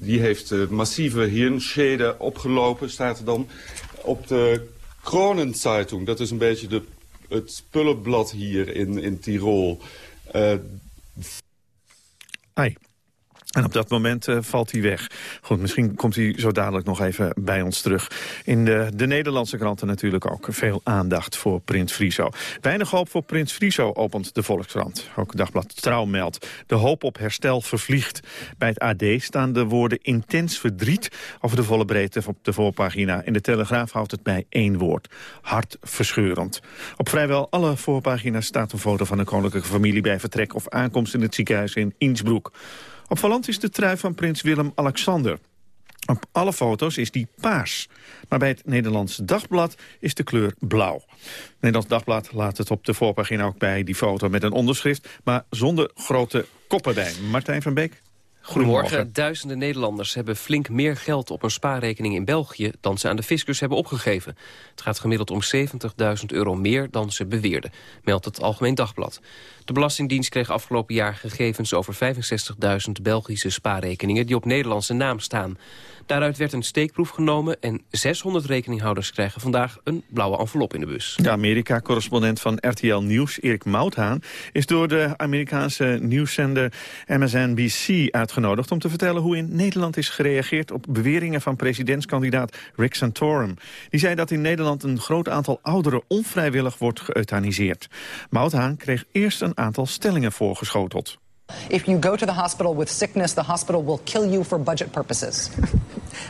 die heeft massieve hirnscheden opgelopen, staat er dan op de Kronenzeitung. Dat is een beetje de, het spullenblad hier in, in Tirol. Ai. En op dat moment uh, valt hij weg. Goed, misschien komt hij zo dadelijk nog even bij ons terug. In de, de Nederlandse kranten natuurlijk ook veel aandacht voor Prins Friso. Weinig hoop voor Prins Friso opent de Volkskrant. Ook Dagblad Trouw meldt. De hoop op herstel vervliegt. Bij het AD staan de woorden intens verdriet over de volle breedte op de voorpagina. In de Telegraaf houdt het bij één woord. Hartverscheurend. Op vrijwel alle voorpagina's staat een foto van de koninklijke familie... bij vertrek of aankomst in het ziekenhuis in Innsbruck. Opvallend is de trui van prins Willem-Alexander. Op alle foto's is die paars. Maar bij het Nederlands Dagblad is de kleur blauw. Het Nederlands Dagblad laat het op de voorpagina ook bij die foto met een onderschrift... maar zonder grote koppen bij. Martijn van Beek? Goedemorgen. Duizenden Nederlanders hebben flink meer geld op een spaarrekening in België dan ze aan de fiscus hebben opgegeven. Het gaat gemiddeld om 70.000 euro meer dan ze beweerden, meldt het Algemeen Dagblad. De Belastingdienst kreeg afgelopen jaar gegevens over 65.000 Belgische spaarrekeningen die op Nederlandse naam staan. Daaruit werd een steekproef genomen en 600 rekeninghouders krijgen vandaag een blauwe envelop in de bus. De Amerika-correspondent van RTL Nieuws, Erik Mouthaan, is door de Amerikaanse nieuwszender MSNBC uitgenodigd om te vertellen hoe in Nederland is gereageerd op beweringen van presidentskandidaat Rick Santorum. Die zei dat in Nederland een groot aantal ouderen onvrijwillig wordt geëuthaniseerd. Mouthaan kreeg eerst een aantal stellingen voorgeschoteld. If you go to the hospital with sickness, the hospital will kill you for budget purposes.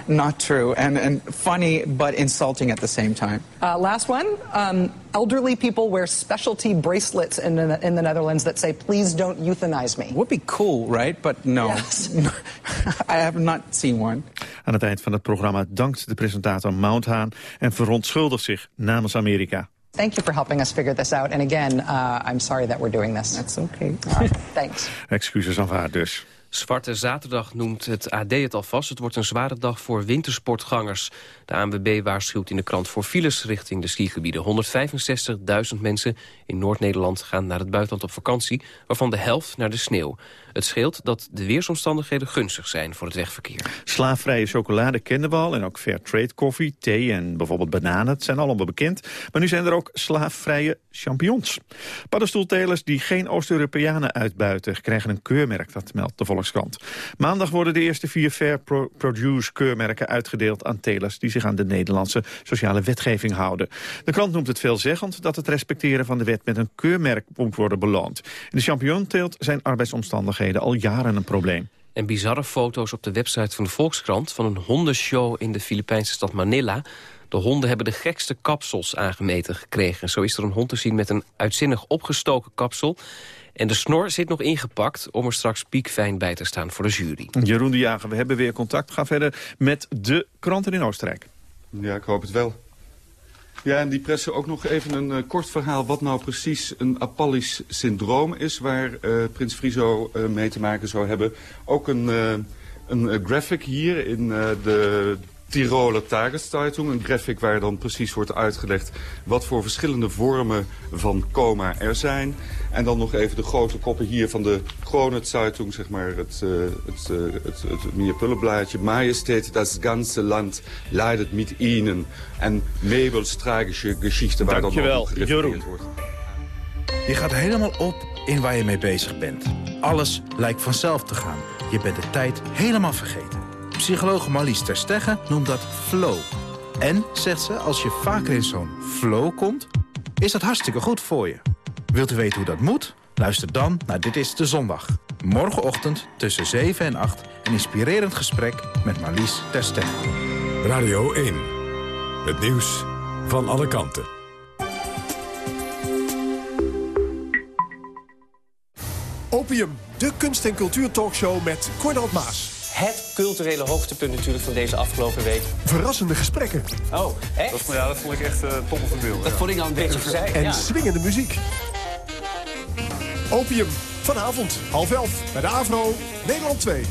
Not true, and, and funny but insulting at the same time. Uh, last one. Um, elderly people wear specialty bracelets in the, in the Netherlands that say, please don't euthanize me. Would be cool, right? But no. Yes. I have not seen one. Aan het eind van het programma dankt de presentator Mounthaan en verontschuldigt zich namens Amerika. Thank you for helping us figure this out. And again, uh, I'm sorry that we're doing this. That's okay. Uh, thanks. Excuses aanvaard dus. Zwarte Zaterdag noemt het AD het alvast. Het wordt een zware dag voor wintersportgangers. De ANWB waarschuwt in de krant voor files richting de skigebieden. 165.000 mensen in Noord-Nederland gaan naar het buitenland op vakantie... waarvan de helft naar de sneeuw. Het scheelt dat de weersomstandigheden gunstig zijn voor het wegverkeer. Slaafvrije chocolade kennen we al en ook fair trade koffie, thee en bijvoorbeeld bananen. Het zijn allemaal bekend. Maar nu zijn er ook slaafvrije champignons. Paddenstoeltelers die geen Oost-Europeanen uitbuiten krijgen een keurmerk, dat meldt de Volkskrant. Maandag worden de eerste vier fair produce keurmerken uitgedeeld aan telers die zich aan de Nederlandse sociale wetgeving houden. De krant noemt het veelzeggend dat het respecteren van de wet met een keurmerk moet worden beloond. In de champignonteelt zijn arbeidsomstandigheden al jaren een probleem. En bizarre foto's op de website van de Volkskrant... van een hondenshow in de Filipijnse stad Manila. De honden hebben de gekste kapsels aangemeten gekregen. Zo is er een hond te zien met een uitzinnig opgestoken kapsel... En de snor zit nog ingepakt om er straks piekfijn bij te staan voor de jury. Jeroen de Jager, we hebben weer contact. Ga verder met de kranten in Oostenrijk. Ja, ik hoop het wel. Ja, en die pressen ook nog even een uh, kort verhaal wat nou precies een Apallisch syndroom is... waar uh, Prins Friso uh, mee te maken zou hebben. Ook een, een graphic hier in de Tiroler Tageszeitung. Een graphic waar dan precies wordt uitgelegd wat voor verschillende vormen van coma er zijn. En dan nog even de grote koppen hier van de Kronenzeitung, zeg maar het, uh, het, uh, het, het Mierpullenblaadje. Majesteit, das ganze Land leidet mit ihnen. En Mabels tragische geschichte waar Dankjewel, dan ook gerefereerd wordt. Je gaat helemaal op in waar je mee bezig bent. Alles lijkt vanzelf te gaan. Je bent de tijd helemaal vergeten. Psycholoog Marlies Terstegen noemt dat flow. En, zegt ze, als je vaker in zo'n flow komt, is dat hartstikke goed voor je. Wilt u weten hoe dat moet? Luister dan naar Dit is de Zondag. Morgenochtend tussen 7 en 8 een inspirerend gesprek met Marlies Terstegen. Radio 1. Het nieuws van alle kanten. Opium, de kunst- en cultuurtalkshow met Cornald Maas. Het culturele hoogtepunt natuurlijk van deze afgelopen week. Verrassende gesprekken. Oh, echt? Dat, ja, dat vond ik echt uh, top of the Dat vond ik al een beetje verzeild. En ja. swingende muziek. Opium, vanavond, half elf, bij de AVRO, Nederland 2.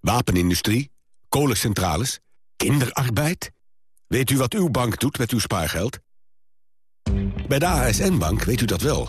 Wapenindustrie, kolencentrales, kinderarbeid. Weet u wat uw bank doet met uw spaargeld? Bij de ASN-bank weet u dat wel.